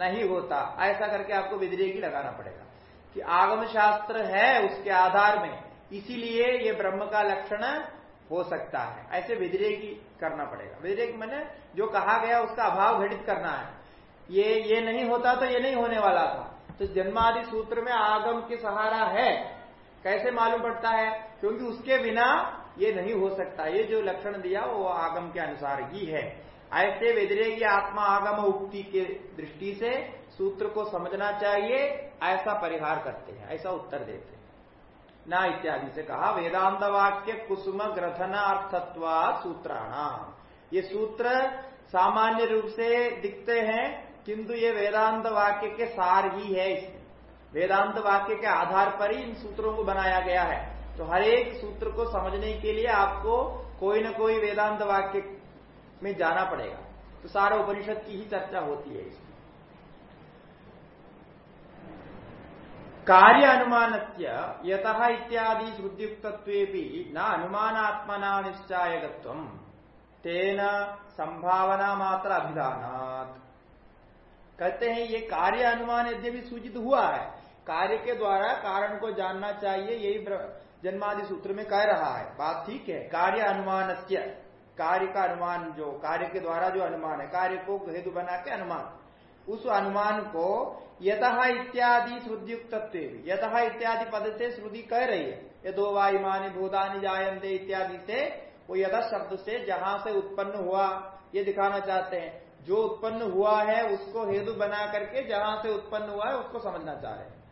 नहीं होता। ऐसा करके आपको विद्रेकी लगाना पड़ेगा कि आगम शास्त्र है उसके आधार में, इसीलिए ये ब्रह्म का लक्षण हो सकता है। ऐसे विद्रेकी करना पड़ेगा। विद्रेक मैंने जो कहा गया, उसका अभाव घटित करना है। ये ये नहीं होता तो ये नहीं होने वाला था। तो जन्मादि सूत्र में आगम के सहारा है। कैसे मालूम पड़ता है? क्योंकि उसके बिना ये नहीं हो सकता। ये जो लक्षण दिया, वो आगम के अनुसार ही है। ऐसे व्यतिरेकी आत्मा आगम उक्ति के दृष्टि से सूत्र को समझना चाहिए, ऐसा परिहार करते हैं, ऐसा उत्तर देते हैं। ना इत्यादि से कहा, वेदांत वाक्य कुसुम ग्रथनार्थत्वा सूत्राणाम। ये सूत्र सामान्य रूप से दिखते हैं, किंतु ये वेदांत वाक्य के सार ही है इसमें। वेदांत वाक्य के आधार पर ही इन सूत्रों को बनाया गया है। तो हर एक सूत्र को समझने के लिए आपको कोई ना कोई वेदांत वाक्य में जाना पड़ेगा। तो सारा उपनिषद की ही चर्चा होती है इसमें कार्य अनुमान यत इत्यादि श्रुद्युक्तत्व न अनुमानात्मना निश्चायकत्व तेन संभावना मात्र अभिधानात। कहते हैं, ये कार्य अनुमान यद्यपि सूचित हुआ है, कार्य के द्वारा कारण को जानना चाहिए, यही जन्मादि सूत्र में कह रहा है। बात ठीक है। कार्य अनुमान कार्य का अनुमान जो, कार्य के द्वारा जो अनुमान है, कार्य को हेतु बना के अनुमान। उस अनुमान को यथ इत्यादि श्रुद्युक्त यथ इत्यादि पद से श्रुति कह रही है। यदो वायुमानी, भूतानी जायंते इत्यादि से वो यथा शब्द से जहाँ से उत्पन्न हुआ, ये दिखाना चाहते हैं। जो उत्पन्न हुआ है, उसको हेतु बना करके जहाँ से उत्पन्न हुआ है, उसको समझना चाह रहे हैं।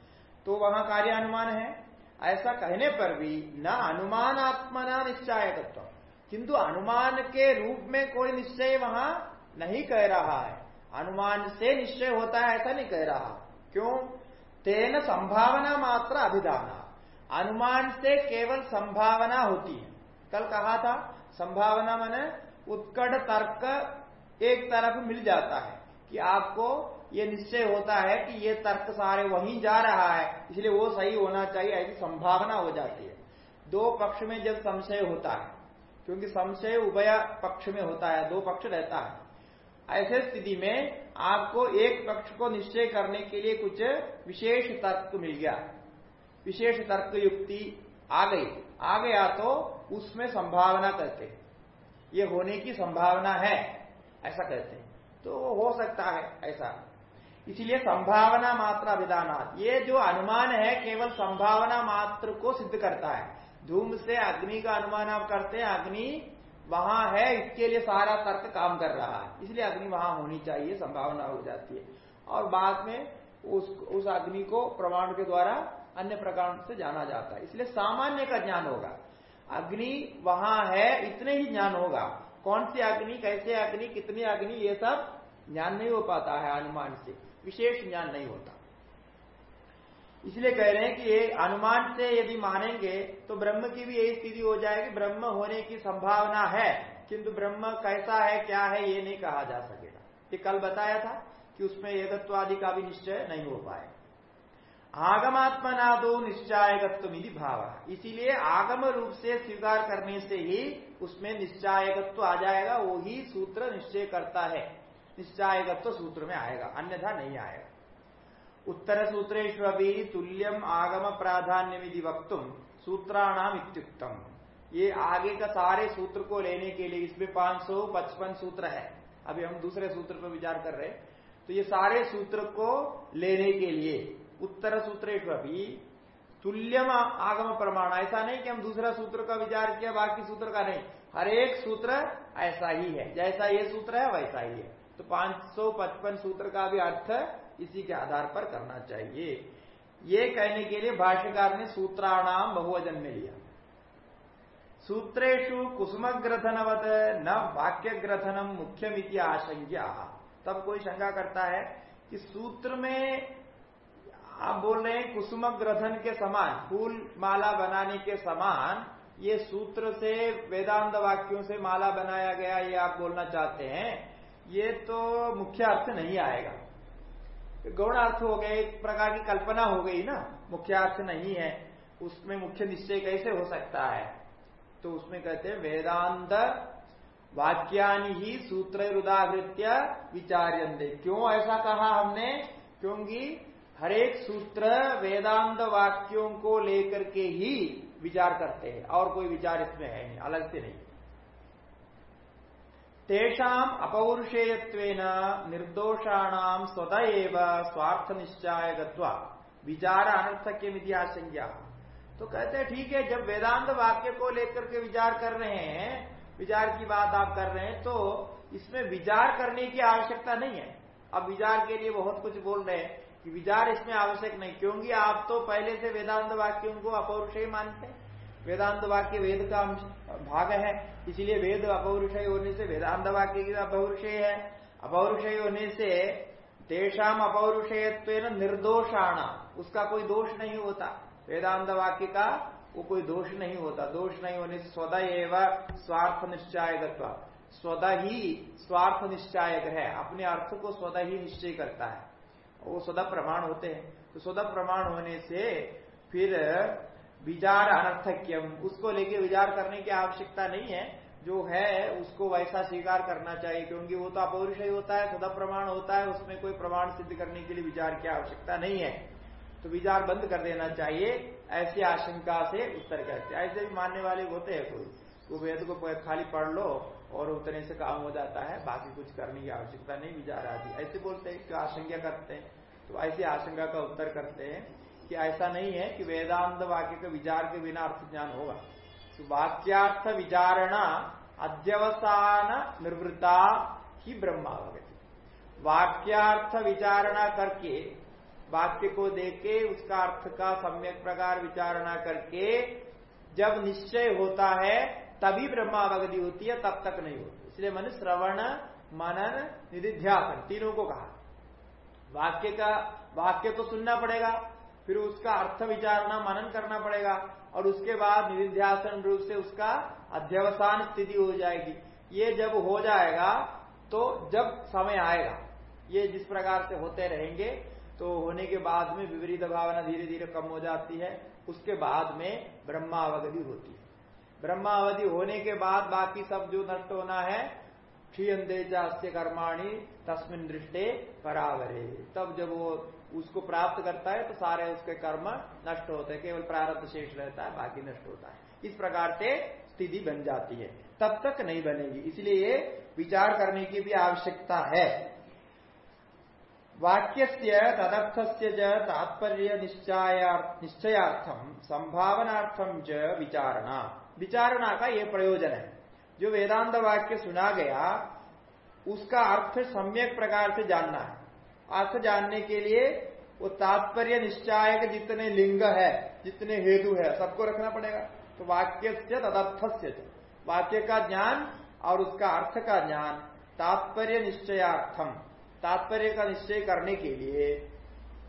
तो वहाँ कार्य अनुमान है। ऐसा कहने पर भी न अनुमान आत्मना निश्चय तत्व। किंतु अनुमान के रूप में कोई निश्चय वहाँ नहीं कह रहा है। अनुमान से निश्चय होता है ऐसा नहीं कह रहा। क्यों? तेन संभावना मात्र अभिधान। अनुमान से केवल संभावना होती है। कल कहा था, संभावना मैंने उत्कट तर्क एक तरफ़ मिल जाता है कि आपको ये निश्चय होता है कि ये तर्क सारे वहीं जा रहा है, इसलिए वो सही होना चाहिए, ऐसी संभावना हो जाती है। दो पक्ष में जब संशय होता है, क्योंकि संशय उभय पक्ष में होता है, दो पक्ष रहता है, ऐसे स्थिति में आपको एक पक्ष को निश्चय करने के लिए कुछ विशेष तर्क मिल गया। विशेष तर्क युक्ति आ गई। आ गया तो उसमें संभावना करते ये होने की संभावना है, ऐसा कहते तो हो सकता है ऐसा। इसलिए संभावना मात्र अभिधान ये जो अनुमान है, केवल संभावना मात्र को सिद्ध करता है। धूम से अग्नि का अनुमान आप करते हैं, अग्नि वहाँ है, इसके लिए सारा तर्क काम कर रहा है। इसलिए अग्नि वहाँ होनी चाहिए, संभावना हो जाती है। और बाद में उस उस अग्नि को प्रमाण के द्वारा अन्य प्रकार से जाना जाता है। इसलिए सामान्य का ज्ञान होगा। अग्नि वहाँ है, इतने ही ज्ञान होगा। कौन सी अग्नि, कैसे अग्नि, कितनी अग्नि, ये सब ज्ञान नहीं हो पाता है अनुमान से। विशेष ज्ञान नहीं होता। इसलिए कह रहे हैं कि ये अनुमान से यदि मानेंगे तो ब्रह्म की भी यही स्थिति हो जाएगी, ब्रह्म होने की संभावना है, किंतु ब्रह्म कैसा है, क्या है, ये नहीं कहा जा सकेगा। ये कल बताया था कि उसमें एकत्वादि का भी निश्चय नहीं हो पाएगा आगमात्मनादो निश्चायकत्व विधि भाव। इसीलिए आगम रूप से स्वीकार करने से ही उसमें निश्चायकत्व आ जाएगा, वो सूत्र निश्चय करता है। निश्चायकत्व सूत्र में आएगा, अन्यथा नहीं आएगा। उत्तर सूत्रेश्व भी तुल्यम आगम प्राधान्य विधि वक्तुम सूत्राणाम इत्युक्तम। ये आगे का सारे सूत्र को लेने के लिए इसमें पाँच सौ पचपन सूत्र है। अभी हम दूसरे सूत्र पर विचार कर रहे तो ये सारे सूत्र को लेने के लिए उत्तर सूत्र भी तुल्यम आगम प्रमाण, ऐसा नहीं कि हम दूसरा सूत्र का विचार किया, बाकी सूत्र का नहीं। हर एक सूत्र ऐसा ही है। जैसा ये सूत्र है, वैसा ही है। तो 555 सूत्र का भी अर्थ इसी के आधार पर करना चाहिए। ये कहने के लिए भाष्यकार ने सूत्राणाम बहुवजन में लिया। सूत्रेशु कुसुम ग्रथनवत न वाक्य ग्रथनम मुख्यमिति आशंका तब कोई शंका करता है कि सूत्र में आप बोल रहे हैं कुसुम ग्रथन के समान, फूल माला बनाने के समान ये सूत्र से, वेदांत वाक्यों से माला बनाया गया, ये आप बोलना चाहते हैं, ये तो मुख्य अर्थ नहीं आएगा। गौण अर्थ हो गए एक प्रकार की कल्पना हो गई ना, मुख्य अर्थ नहीं है, उसमें मुख्य निश्चय कैसे हो सकता है? तो उसमें कहते हैं, वेदांत वाक्यानि ही सूत्र उदाहृत्य विचार्यंदे क्यों ऐसा कहा हमने? क्योंकि हरेक सूत्र वेदांत वाक्यों को लेकर के ही विचार करते हैं, और कोई विचार इसमें है नहीं, अलग से नहीं। तेषाम अपौरुषेयत्व निर्दोषाणाम स्वतः एवं स्वार्थ निश्चय विचार अनर्थक्य आशंका तो कहते हैं, ठीक है, जब वेदांत वाक्य को लेकर के विचार कर रहे हैं, विचार की बात आप कर रहे हैं तो इसमें विचार करने की आवश्यकता नहीं है। अब विचार के लिए बहुत कुछ बोल रहे हैं। कि विचार इसमें आवश्यक नहीं, क्योंकि आप तो पहले से वेदांत वाक्यों को अपौरुषय मानते हैं। वेदांत वाक्य वेद का भाग है, इसलिए वेद अपौरुषय होने से वेदांत वाक्य की अपौरुषय है। अपौरुषय होने से देशाम अपौरुषयत्व निर्दोषाण, उसका कोई दोष नहीं होता। वेदांत वाक्य का वो कोई दोष नहीं होता। दोष नहीं होने से स्वतः एवं स्वार्थ निश्चायक स्वतः ही स्वार्थ निश्चायक है, अपने अर्थ को स्वतः ही निश्चय करता है। वो सदा प्रमाण होते हैं। तो सदा प्रमाण होने से फिर विचार अनर्थक्यम, उसको लेके विचार करने की आवश्यकता नहीं है। जो है, उसको वैसा स्वीकार करना चाहिए, क्योंकि वो तो अपौरुषय होता है सदा प्रमाण होता है, उसमें कोई प्रमाण सिद्ध करने के लिए विचार की आवश्यकता नहीं है। तो विचार बंद कर देना चाहिए, ऐसी आशंका से उत्तर कहते हैं? ऐसे भी मानने वाले होते हैं कोई। वो वेद को खाली पढ़ लो और उतने से काम हो जाता है, बाकी कुछ करने की आवश्यकता नहीं, विचार आती ऐसे बोलते हैं क्यों आशंका करते हैं। तो ऐसी आशंका का उत्तर करते हैं कि ऐसा नहीं है कि वेदांत वाक्य के विचार के बिना अर्थ ज्ञान होगा। तो वाक्यार्थ विचारणा अध्यवसान निर्वृत्ता ही ब्रह्मावगति वाक्यार्थ विचारणा करके, वाक्य को देख के उसका अर्थ का सम्यक प्रकार विचारणा करके, जब निश्चय होता है, तभी ब्रह्मावगति होती है, तब तक नहीं होती। इसलिए मन श्रवण, मनन, निधिध्यासन, तीनों को कहा। वाक्य का, वाक्य तो सुनना पड़ेगा, फिर उसका अर्थ विचारना, मनन करना पड़ेगा, और उसके बाद निधिध्यासन रूप से उसका अध्यवसान स्थिति हो जाएगी। ये जब हो जाएगा तो जब समय आएगा, ये जिस प्रकार से होते रहेंगे तो होने के बाद में विपरीत भावना धीरे धीरे कम हो जाती है, उसके बाद में ब्रह्मावधि होती है। ब्रह्मावधि होने के बाद बाकी सब जो नष्ट होना है क्षीयंदे चास्य कर्माणी तस्मिन दृष्टे परावरे। तब जब वो उसको प्राप्त करता है तो सारे उसके कर्म नष्ट होते हैं, केवल प्रारब्ध शेष रहता है, बाकी नष्ट होता है। इस प्रकार से स्थिति बन जाती है। तब तक नहीं बनेगी। इसलिए विचार करने की भी आवश्यकता है। वाक्य से तदर्थ से तात्पर्य निश्चयार्थम संभावनार्थम च विचारणा। विचारणा का यह प्रयोजन है। जो वेदांत वाक्य सुना गया, उसका अर्थ सम्यक प्रकार से जानना है। अर्थ जानने के लिए वो तात्पर्य निश्चाय के जितने लिंग है, जितने हेतु है, सबको रखना पड़ेगा। तो वाक्य से तदर्थ से वाक्य का ज्ञान और उसका अर्थ का ज्ञान, तात्पर्य निश्चयार्थम। तात्पर्य का निश्चय करने के लिए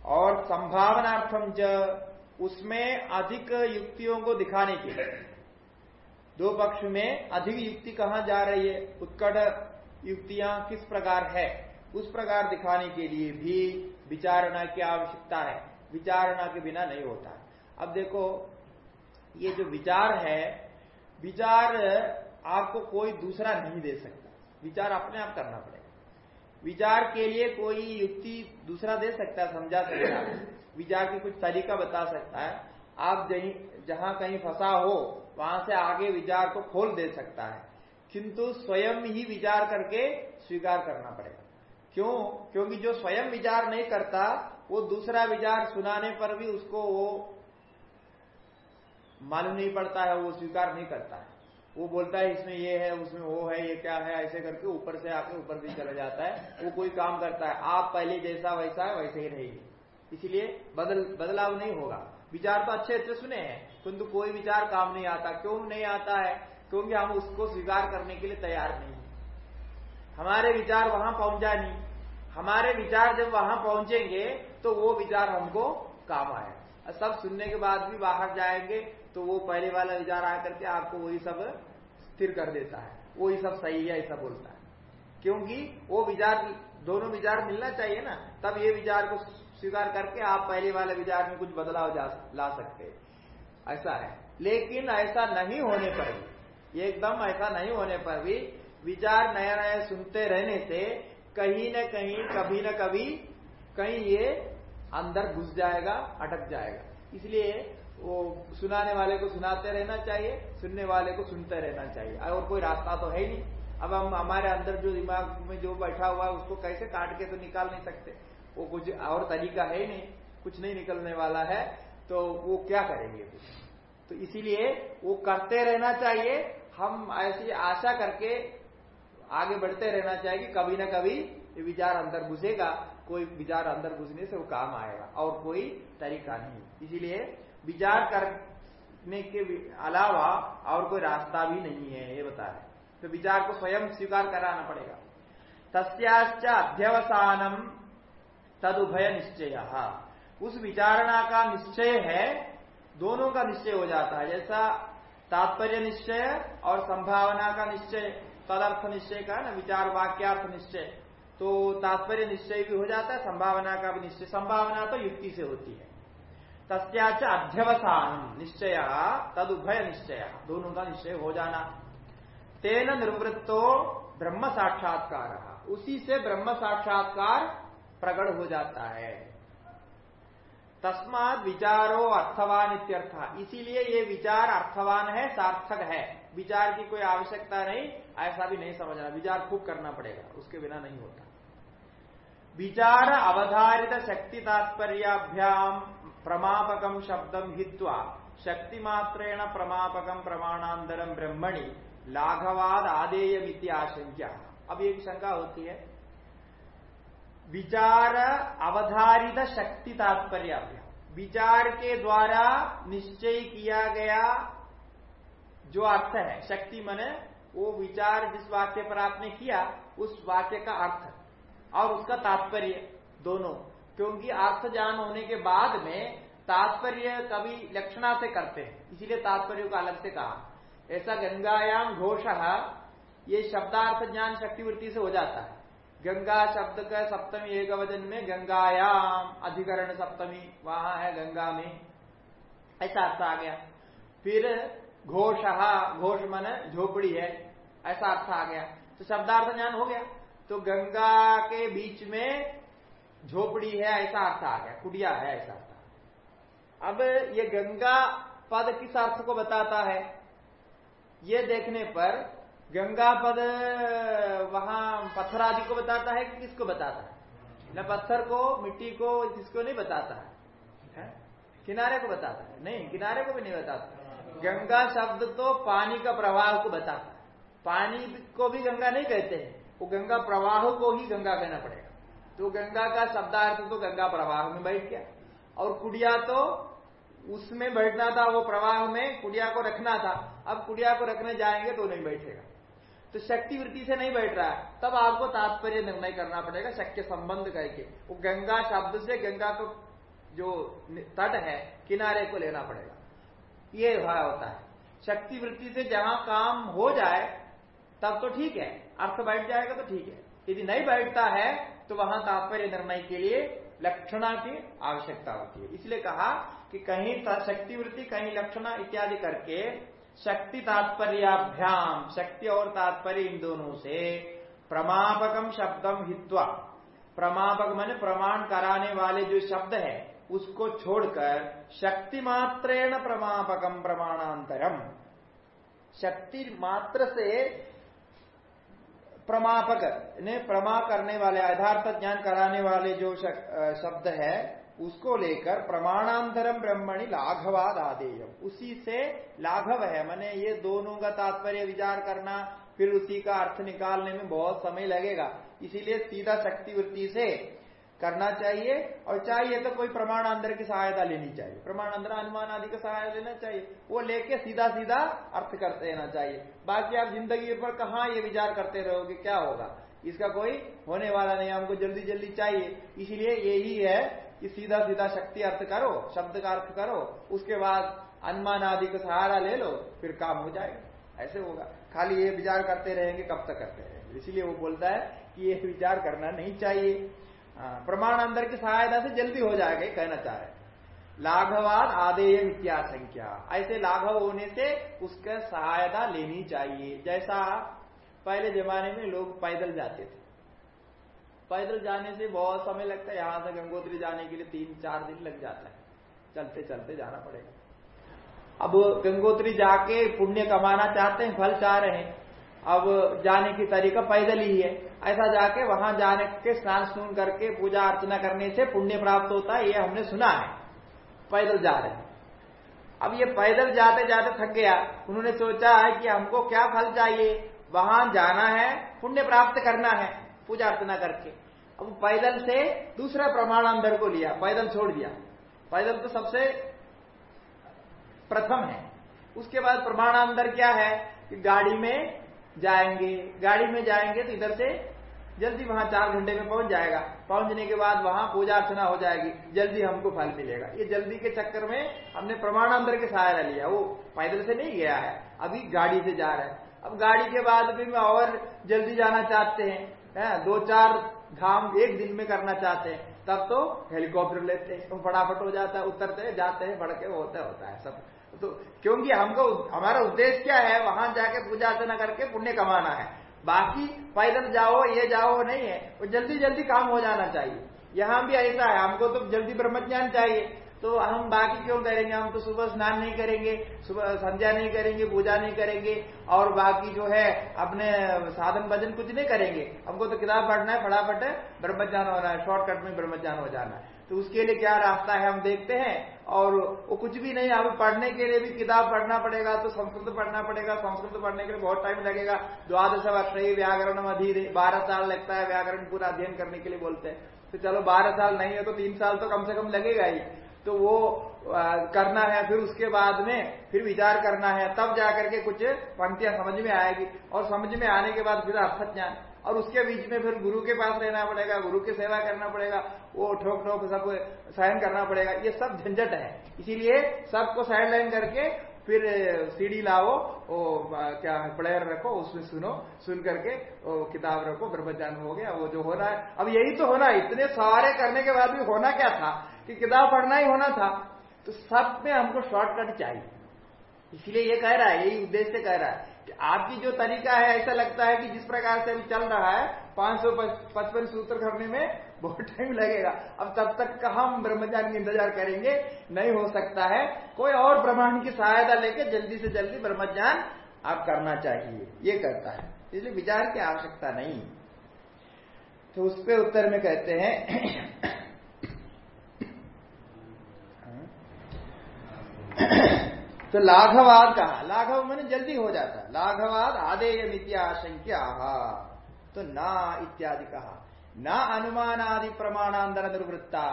और संभावनार्थम ज उसमें अधिक युक्तियों को दिखाने के लिए। दो पक्ष में अधिक युक्ति कहाँ जा रही है? उत्कट युक्तियाँ किस प्रकार है? उस प्रकार दिखाने के लिए भी विचारणा की आवश्यकता है। विचारणा के बिना नहीं होता। अब देखो, ये जो विचार है, विचार आपको कोई दूसरा नहीं दे सकता। विचार अपने आप करना पड़ेगा। विचार के लिए कोई युक्ति दूसरा दे सकता है, समझा सकता है। विचार की कुछ तरीका बता सकता है। आप जहाँ कहीं फंसा हो वहाँ से आगे विचार को खोल दे सकता है। किंतु स्वयं ही विचार करके स्वीकार करना पड़ेगा। क्यों? क्योंकि जो स्वयं विचार नहीं करता, वो दूसरा विचार सुनाने पर भी उसको वो मालूम नहीं पड़ता है, वो स्वीकार नहीं करता है। वो बोलता है, इसमें ये है, उसमें वो है, ये क्या है, ऐसे करके ऊपर से आके ऊपर भी चला जाता है। वो कोई काम करता है। आप पहले जैसा वैसा है, वैसे ही रहेगी। इसलिए बदल, बदलाव नहीं होगा। विचार तो अच्छे अच्छे सुने हैं। किंतु कोई विचार काम नहीं आता। क्यों नहीं आता है? क्योंकि हम उसको स्वीकार करने के लिए तैयार नहीं हमारे विचार वहाँ पहुँचा नहीं। हमारे विचार जब वहाँ पहुँचेंगे तो वो विचार हमको काम आए। सब सुनने के बाद भी बाहर जाएँगे तो वो पहले वाला विचार आकर के आपको वही सब स्थिर कर देता है। वही सब सही है, ऐसा बोलता है। क्योंकि वो विचार, दोनों विचार मिलना चाहिए ना, तब ये विचार को स्वीकार करके आप पहले वाले विचार में कुछ बदलाव ला सकते ऐसा है। लेकिन ऐसा नहीं होने पर भी एकदम ऐसा नहीं होने पर भी विचार नया नया सुनते रहने से कहीं न कहीं, कभी न कभी, कहीं ये अंदर घुस जाएगा, अटक जाएगा। इसलिए वो सुनाने वाले को सुनाते रहना चाहिए, सुनने वाले को सुनते रहना चाहिए। और कोई रास्ता तो है ही नहीं। अब हम, हमारे अंदर जो दिमाग में जो बैठा हुआ है, उसको कैसे काट के तो निकाल नहीं सकते? वो कुछ और तरीका है ही नहीं। कुछ नहीं निकलने वाला है। तो वो क्या करेंगे कुछ तो इसीलिए वो करते रहना चाहिए। हम ऐसी आशा करके आगे बढ़ते रहना चाहिए कि कभी ना कभी विचार अंदर घुसेगा। कोई विचार अंदर घुसने से वो काम आएगा और कोई तरीका नहीं। इसीलिए विचार करने के अलावा और कोई रास्ता भी नहीं है, ये बता रहे तो विचार को स्वयं स्वीकार कराना पड़ेगा। तस्याच अध्यवसानम तदुभय निश्चय उस विचारणा का निश्चय है, दोनों का निश्चय हो जाता है। जैसा तात्पर्य निश्चय और संभावना का निश्चय, तदर्थ निश्चय का ना, विचार वाक्यार्थ निश्चय। तो तात्पर्य निश्चय भी हो जाता है, संभावना का भी निश्चय। संभावना तो युक्ति से होती है। तस्याच अध्यवसान, निश्चय, तदुभय निश्चय, दोनों का निश्चय हो जाना। तेन निर्वृत्तो ब्रह्म साक्षात्कार। उसी से ब्रह्म साक्षात्कार प्रकट हो जाता है। तस्मात विचारो अर्थवान इत्यर्थ। इसीलिए ये विचार अर्थवान है, सार्थक है। विचार की कोई आवश्यकता नहीं, ऐसा भी नहीं समझना। विचार खूब करना पड़ेगा, उसके बिना नहीं होता। विचार अवधारित शक्ति तात्पर्याभ्याम प्रमापकम शब्दम हित्वा, शक्ति मात्रेण प्रमापकम प्रमाणांतरम ब्रह्मणि लाघवाद आदेय मित्य आशंका अब एक शंका होती है विचार अवधारित शक्ति तात्पर्य विचार के द्वारा निश्चय किया गया जो अर्थ है, शक्ति मने, वो विचार जिस वाक्य पर आपने किया, उस वाक्य का अर्थ और उसका तात्पर्य दोनों। क्योंकि अर्थ ज्ञान होने के बाद में तात्पर्य कभी लक्षणा से करते हैं, इसीलिए तात्पर्य को अलग से कहा। ऐसा गंगायाम घोष, ये शब्दार्थ ज्ञान शक्तिवृत्ति से हो जाता है। गंगा शब्द का सप्तमी एक वज़न में गंगायाम अधिकरण सप्तमी, वहाँ है गंगा में। ऐसा अर्थ आ गया। फिर घोष घोष मन, झोपड़ी है। ऐसा अर्थ आ गया। तो शब्दार्थ ज्ञान हो गया। तो गंगा के बीच में झोपड़ी है, ऐसा अर्थ आ गया। कुटिया है, ऐसा अर्थ अब ये गंगा पद किस अर्थ को बताता है? ये देखने पर गंगा पद वहाँ पत्थर आदि को बताता है कि किसको बताता है? न पत्थर को, मिट्टी को, किसको नहीं बताता है? किनारे को बताता है। नहीं, किनारे को भी नहीं बताता। गंगा शब्द तो पानी का प्रवाह को बताता है। पानी को भी गंगा नहीं कहते हैं। वो गंगा प्रवाह को ही गंगा कहना पड़ेगा। तो गंगा का शब्दार्थ तो गंगा प्रवाह में बैठ गया। और कुड़िया तो उसमें बैठना था, वो प्रवाह में कुड़िया को रखना था। अब कुड़िया को रखने जाएँगे तो नहीं बैठेगा। तो शक्ति वृत्ति से नहीं बैठ रहा है। तब आपको तात्पर्य निर्णय करना पड़ेगा शक्य संबंध करके। वो गंगा शब्द से गंगा को जो तट है, किनारे को लेना पड़ेगा। ये भाव होता है। शक्ति वृत्ति से जहाँ काम हो जाए, तब तो ठीक है। अर्थ बैठ जाएगा तो ठीक है। यदि नहीं बैठता है तो वहाँ तात्पर्य निर्णय के लिए लक्षणा की आवश्यकता होती है। इसलिए कहा कि कहीं शक्ति वृत्ति, कहीं लक्षणा इत्यादि करके शक्ति तात्पर्याभ्याम, शक्ति और तात्पर्य इन दोनों से प्रमापकम शब्दम हित्वा। प्रमापक मैंने प्रमाण कराने वाले जो शब्द है, उसको छोड़कर शक्ति मात्रेण प्रमापकम प्रमाणांतरम। शक्ति मात्र से प्रमापक, ने प्रमा करने वाले आधार्थ ज्ञान कराने वाले जो शब्द है उसको लेकर प्रमाणांतरम ब्रह्मणि लाघवाद आदेय उसी से लाघव है। मैंने ये दोनों का तात्पर्य विचार करना, फिर उसी का अर्थ निकालने में बहुत समय लगेगा। इसीलिए सीधा शक्ति वृत्ति से करना चाहिए, और चाहिए तो कोई प्रमाण अंदर की सहायता लेनी चाहिए। प्रमाण अंदर अनुमान आदि का सहायता लेना चाहिए। वो लेके सीधा सीधा अर्थ करते रहना चाहिए। बाकी आप ज़िंदगी पर कहा ये विचार करते रहोगे, क्या होगा? इसका कोई होने वाला नहीं। हमको जल्दी जल्दी चाहिए। इसलिए यही है कि सीधा सीधा शक्ति अर्थ करो शब्द का अर्थ करो उसके बाद अनुमान आदि का सहारा ले लो फिर काम हो जाएगा। ऐसे होगा। खाली ये विचार करते रहेंगे कब तक करते रहेंगे। इसलिए वो बोलता है कि ये विचार करना नहीं चाहिए। हाँ, प्रमाण अंदर की सहायता से जल्दी हो जाएगा कहना चाह रहे लाघवाद आदेय मित्या संख्या ऐसे लाघव होने से उसका सहायता लेनी चाहिए। जैसा पहले जमाने में लोग पैदल जाते थे। पैदल जाने से बहुत समय लगता है, यहाँ से गंगोत्री जाने के लिए तीन चार दिन लग जाता है। चलते चलते जाना पड़ेगा। अब गंगोत्री जाके पुण्य कमाना चाहते हैं, फल चाह रहे हैं। अब जाने की तरीका पैदल ही है। ऐसा जाके वहाँ जाने के स्नान स्नान करके पूजा अर्चना करने से पुण्य प्राप्त होता है, ये हमने सुना है। पैदल जा रहे हैं। अब ये पैदल जाते जाते थक गया। उन्होंने सोचा है कि हमको क्या फल चाहिए? वहाँ जाना है, पुण्य प्राप्त करना है। पूजा अर्चना करके। अब पैदल से दूसरा प्रमाण अंदर को लिया, पैदल छोड़ दिया। पैदल तो सबसे प्रथम है। उसके बाद प्रमाण अंदर क्या है कि गाड़ी में जाएँगे। गाड़ी में जाएँगे तो इधर से जल्दी वहाँ चार घंटे में पहुँच जाएगा। पहुँचने के बाद वहाँ पूजा अर्चना हो जाएगी। जल्दी हमको फल मिलेगा। ये जल्दी के चक्कर में हमने प्रमाणांतर के सहारा लिया। वो पैदल से नहीं गया है। अभी गाड़ी से जा रहा है। अब गाड़ी के बाद भी में और जल्दी जाना चाहते हैं। है, दो चार घाम एक दिन में करना चाहते हैं, तब तो हेलीकॉप्टर लेते हैं तो फटाफट हो जाता है, उतरते हैं, जाते हैं, बढ़ के होता होता है सब। तो क्योंकि हमको हमारा उद्देश्य क्या है, वहाँ जाके पूजा अर्चना करके पुण्य कमाना है। बाकी पैदल जाओ, ये जाओ नहीं है। वो जल्दी जल्दी काम हो जाना चाहिए। यहाँ भी ऐसा है, हमको तो जल्दी ब्रह्मज्ञान चाहिए। तो हम बाकी क्यों करेंगे? हम तो सुबह स्नान नहीं करेंगे, सुबह संध्या नहीं करेंगे, पूजा नहीं करेंगे, और बाकी जो है, अपने साधन भजन कुछ नहीं करेंगे। हमको तो किताब पढ़ना है, फटाफट ब्रह्मज्ञान होना है शॉर्टकट में ब्रह्मज्ञान हो जाना है। तो उसके लिए क्या रास्ता है, हम देखते हैं। और वो कुछ भी नहीं हमें पढ़ने के लिए भी किताब पढ़ना पड़ेगा तो संस्कृत पढ़ना पड़ेगा। संस्कृत पढ़ने के लिए बहुत टाइम लगेगा। द्वादश वर्ष व्याकरण अधीर, बारह साल लगता है व्याकरण पूरा अध्ययन करने के लिए बोलते हैं। तो चलो बारह साल नहीं है तो तीन साल तो कम से कम लगेगा ही। तो वो करना है, फिर उसके बाद में फिर विचार करना है, तब जाकर के कुछ पंक्तियाँ समझ में आएगी। और समझ में आने के बाद फिर अर्थ ज्ञान। और उसके बीच में फिर गुरु के पास रहना पड़ेगा, गुरु की सेवा करना पड़ेगा, वो ठोक ठोक सब सहन करना पड़ेगा। ये सब झंझट है। इसीलिए सबको साइड लाइन करके फिर सीडी लाओ वो क्या प्लेयर रखो, उसमें सुनो, सुन करके वो किताब रखो ब्रह्मज्ञान हो गया, वो जो हो रहा है। अब यही तो होना है। इतने सारे करने के बाद भी होना क्या था? कि किताब पढ़ना ही होना था तो सब में हमको शॉर्टकट चाहिए। इसलिए ये कह रहा है, यही उद्देश्य कह रहा है कि आपकी जो तरीका है, ऐसा लगता है कि जिस प्रकार से अभी चल रहा है, पाँच सौ पचपन सूत्र करने में बहुत टाइम लगेगा। अब तब तक का हम ब्रह्मज्ञान का इंतज़ार करेंगे, नहीं हो सकता है। कोई और ब्रह्मांड की सहायता लेके जल्दी से जल्दी ब्रह्मज्ञान आप करना चाहिए, ये कहता है। इसलिए विचार की आवश्यकता नहीं। तो उस पर उत्तर में कहते हैं तो लाघवाद कहा? लाघव मैंने जल्दी हो जाता। लाघवाद आदेय मित्याशंक्या तो ना इत्यादि कहा। न अनुमान आदि प्रमाणांतर निर्वृत्ता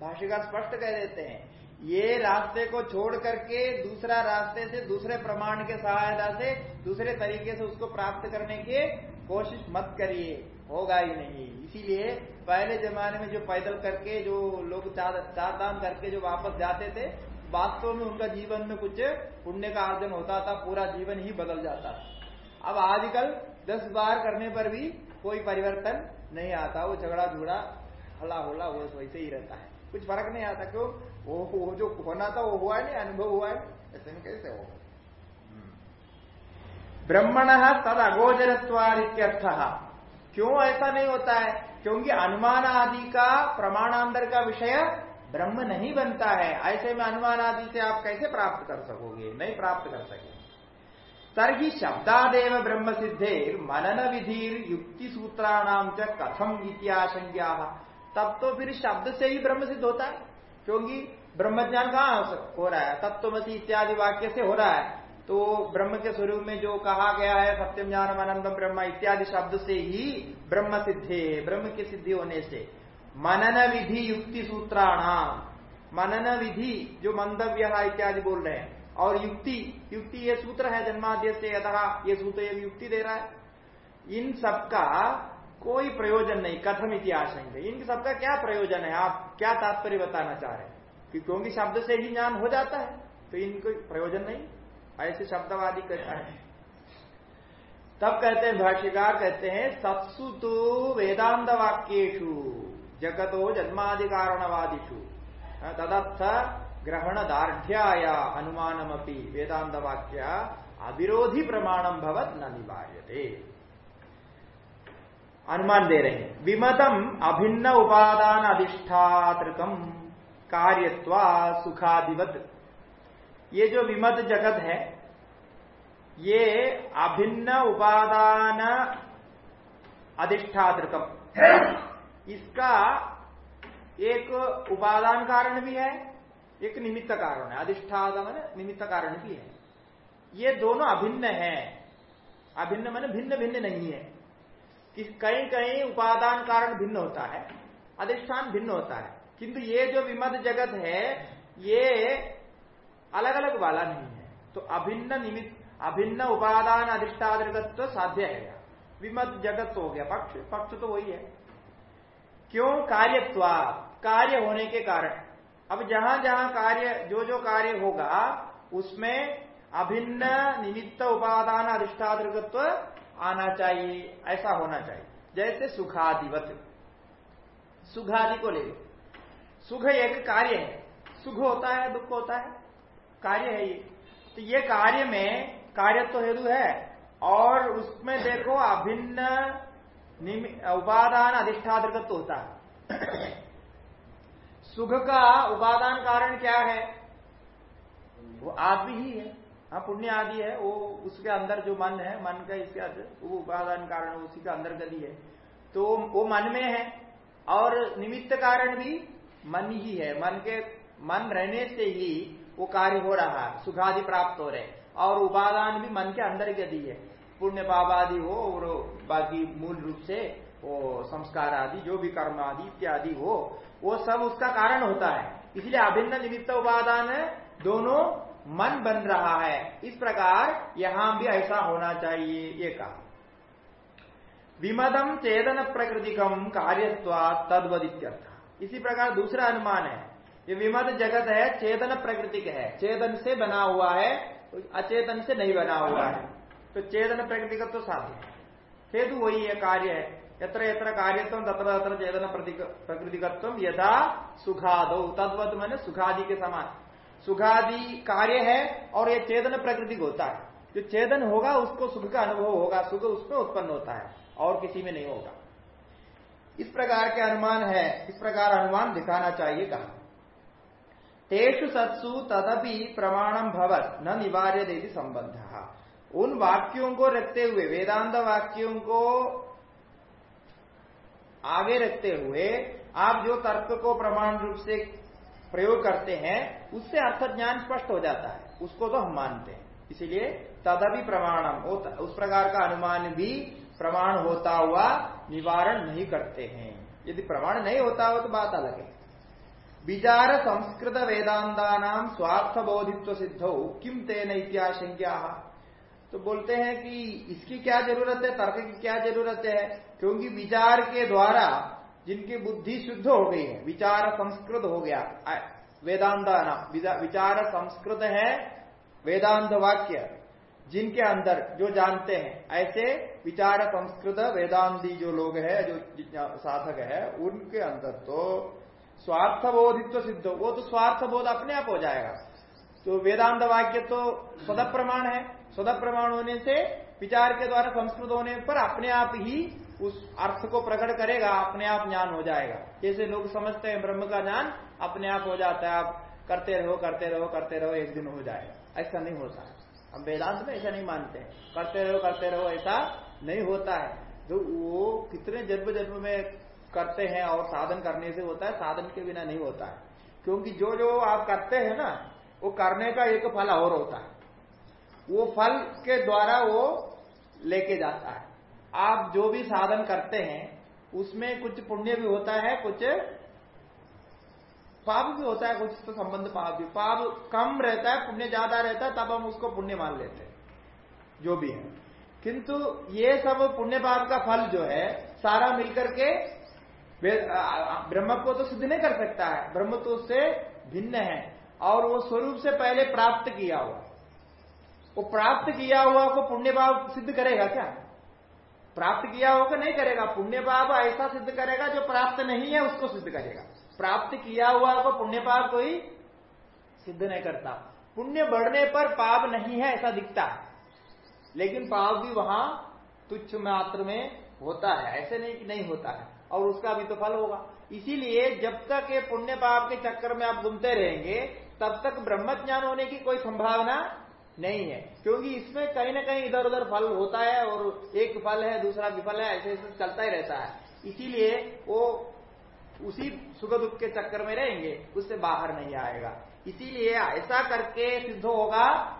भाष्यकार स्पष्ट कह देते हैं, ये रास्ते को छोड़ करके दूसरा रास्ते से दूसरे प्रमाण के सहायता से, दूसरे तरीके से उसको प्राप्त करने की कोशिश मत करिए। होगा ही नहीं। इसीलिए पहले जमाने में जो पैदल करके, जो लोग चार दाम करके जो वापस जाते थे वास्तव में उनका जीवन में कुछ पुण्य का अर्जन होता था पूरा जीवन ही बदल जाता था। अब आजकल दस बार करने पर भी कोई परिवर्तन नहीं आता वो झगड़ा झुगड़ा हला होला वो वैसे ही रहता है। कुछ फ़र्क नहीं आता क्यों? वो, वो जो होना था वो हुआ नहीं अनुभव हुआ है ऐसे में कैसे हो ब्रह्मण तद अगोचर अगोचरत्वादित्यर्थ क्यों ऐसा नहीं होता है? क्योंकि अनुमान आदि का प्रमाणांतर का विषय ब्रह्म नहीं बनता है, ऐसे में अनुमान आदि से आप कैसे प्राप्त कर सकोगे? नहीं प्राप्त कर सके तरही शब्दादेव ब्रह्म सिद्धे मनन विधिर युक्ति सूत्राणाम च कथम इत्याशंज्ञा तब तो फिर शब्द से ही ब्रह्म सिद्ध होता है, क्योंकि ब्रह्मज्ञान कहाँ हो रहा है? तत्वमसी इत्यादि वाक्य से हो रहा है। तो ब्रह्म के स्वरूप में जो कहा गया है सत्यम ज्ञान आनंदम ब्रह्म इत्यादि शब्द से ही ब्रह्म सिद्धे, ब्रह्म की सिद्धि होने से। मनन विधि युक्ति सूत्राणाम। मनन विधि जो मंदव्य इत्यादि बोल रहे हैं। और युक्ति युक्ति ये सूत्र है जन्माद्य से यथा ये सूत्र ये युक्ति दे रहा है। इन सबका कोई प्रयोजन नहीं, कथम इतिहास इन सबका क्या प्रयोजन है? आप क्या तात्पर्य बताना चाह रहे हैं? कि क्योंकि शब्द से ही ज्ञान हो जाता है तो इनको प्रयोजन नहीं। ऐसे शब्दवादी कहता है। तब कहते हैं भाष्यकार, कहते हैं सत्सु तो वेदांत वाक्यु जगतो जन्मादि कारणवादिषु तदर्थ ग्रहण दार्ढ्याया अनुमानमपि वेदांत वाक्य अविरोधी प्रमाणम भवत न निवार्यते अनुमान दे रहे हैं। विमतम अभिन्न उपादान अधिष्ठातृकम कार्यत्वा सुखादिवत। ये जो विमत जगत है, ये अभिन्न उपादान अधिष्ठातृकम। इसका एक उपादान कारण भी है, एक निमित्त कारण है, अधिष्ठान निमित्त कारण भी है। ये दोनों अभिन्न है। अभिन्न मैंने भिन्न भिन्न नहीं है। कि कहीं कहीं उपादान कारण भिन्न होता है, अधिष्ठान भिन्न होता है। किंतु ये जो विमद जगत है, ये अलग अलग वाला नहीं है। तो अभिन्न निमित्त, अभिन्न उपादान अधिष्ठान साध्य है। विमद जगत तो हो गया, पक्ष पक्ष तो वही है। क्यों कार्यत्वा कार्य होने के कारण। अब जहाँ जहाँ कार्य, जो जो कार्य होगा, उसमें अभिन्न निमित्त उपादान अधिष्ठातृत्व आना चाहिए, ऐसा होना चाहिए। जैसे सुखादिवत। सुखादि को लो सुख एक कार्य है। सुख होता है, दुख होता है। कार्य है ये। तो ये कार्य में कार्य तो हेतु है। और उसमें देखो अभिन्न उपादान अधिष्ठातृत्व होता है। सुख का उपादान कारण क्या है? वो आदि ही है। हाँ पुण्य आदि है। वो उसके अंदर जो मन है, मन का इसके वो उपादान कारण उसी का अंदर गति है। तो वो मन में है और निमित्त कारण भी मन ही है। मन के, मन रहने से ही वो कार्य हो रहा है, सुखादि प्राप्त हो रहे और उपादान भी मन के अंदर गति है। पुण्य पाप आदि हो और बाकी मूल रूप से वो संस्कार आदि, जो भी कर्म आदि इत्यादि हो, वो सब उसका कारण होता है। इसलिए अभिन्न निमित्त उपादान दोनों मन बन रहा है। इस प्रकार यहाँ भी ऐसा होना चाहिए, ये कहा। विमदम चेतन प्रकृतिकम कार्यत्वा तद्वदित्यर्थ। इसी प्रकार दूसरा अनुमान है। ये विमद जगत है चेतन प्रकृतिक है। चेतन से बना हुआ है, अचेतन से नहीं बना हुआ है। तो चेतन प्रकृति का तो साध्य हेतु वही है, कार्य है। यत्र यत्र कार्यत्व, तत्र तत्र चेतन प्रकृतिकत्व यथा सुखादो। तद्वत मैंने सुखादि के समान। सुखादि कार्य है और ये चेतन प्रकृति होता है। जो चेतन होगा, उसको सुख का अनुभव होगा। सुख उसमें उत्पन्न होता है, और किसी में नहीं होगा। इस प्रकार के अनुमान है, इस प्रकार अनुमान दिखाना चाहिए कहा। तेषु सत्सु तदपि प्रमाणम भवत, न निवार्य देवी संबंध उन वाक्यों को रखते हुए, वेदांत वाक्यों को आगे रखते हुए, आप जो तर्क को प्रमाण रूप से प्रयोग करते हैं, उससे अर्थ ज्ञान स्पष्ट हो जाता है। उसको तो हम मानते हैं। इसीलिए तदभी प्रमाणम उस प्रकार का अनुमान भी प्रमाण होता हुआ निवारण नहीं करते हैं। यदि प्रमाण नहीं होता हो तो बात अलग है। विचार संस्कृत वेदांता नाम स्वार्थ बोधित्व सिद्ध किम तेन तो बोलते हैं कि इसकी क्या ज़रूरत है, तर्क की क्या ज़रूरत है? क्योंकि विचार के द्वारा जिनकी बुद्धि शुद्ध हो गई है, विचार संस्कृत हो गया वेदांत विचार संस्कृत है, वेदांत वाक्य, जिनके अंदर जो जानते हैं, ऐसे विचार संस्कृत, वेदांती जो लोग है, जो साधक है, उनके अंदर तो स्वार्थ बोधित्व सिद्ध वो तो स्वार्थ बोध अपने आप हो जाएगा। तो वेदांत वाक्य तो सद प्रमाण है। सद प्रमाण होने से, विचार के द्वारा संस्कृत होने पर अपने आप ही उस अर्थ को प्रकट करेगा, अपने आप ज्ञान हो जाएगा। जैसे लोग समझते हैं, ब्रह्म का ज्ञान अपने आप हो जाता है, आप करते रहो करते रहो करते रहो, एक दिन हो जाएगा। ऐसा नहीं होता है। हम वेदांत में ऐसा नहीं मानते करते रहो करते रहो, ऐसा नहीं होता है। जो वो कितने जन्म जन्म में करते हैं और साधन करने से होता है, साधन के बिना नहीं होता है। क्योंकि जो जो आप करते हैं ना, वो करने का एक फल और होता है। वो फल के द्वारा वो लेके जाता है। आप जो भी साधन करते हैं, उसमें कुछ पुण्य भी होता है, कुछ पाप भी होता है, कुछ तो संबंध पाप भी। पाप कम रहता है, पुण्य ज़्यादा रहता है, तब हम उसको पुण्य मान लेते हैं, जो भी है। किंतु ये सब पुण्य पाप का फल जो है, सारा मिलकर के ब्रह्म को तो सिद्ध नहीं कर सकता है। ब्रह्म तो उससे भिन्न है, और वो स्वरूप से पहले प्राप्त किया हुआ वो प्राप्त किया हुआ को पुण्य भाव सिद्ध करेगा क्या? प्राप्त किया होगा नहीं करेगा। पुण्य भाव ऐसा सिद्ध करेगा जो प्राप्त नहीं है, उसको सिद्ध करेगा। प्राप्त किया हुआ को पुण्य पाप कोई सिद्ध नहीं करता। पुण्य बढ़ने पर पाप नहीं है, ऐसा दिखता है। लेकिन पाप भी वहाँ तुच्छ मात्र में होता है, ऐसे नहीं कि नहीं होता है। और उसका भी तो फल होगा। इसीलिए जब तक ये पुण्य पाप के चक्कर में आप घूमते रहेंगे, तब तक ब्रह्म ज्ञान होने की कोई संभावना नहीं है। क्योंकि इसमें कहीं ना कहीं इधर उधर फल होता है और एक फल है, दूसरा विफल है, ऐसे ऐसे चलता ही रहता है। इसीलिए वो उसी सुख दुख के चक्कर में रहेंगे, उससे बाहर नहीं आएगा। इसीलिए ऐसा करके सिद्ध होगा,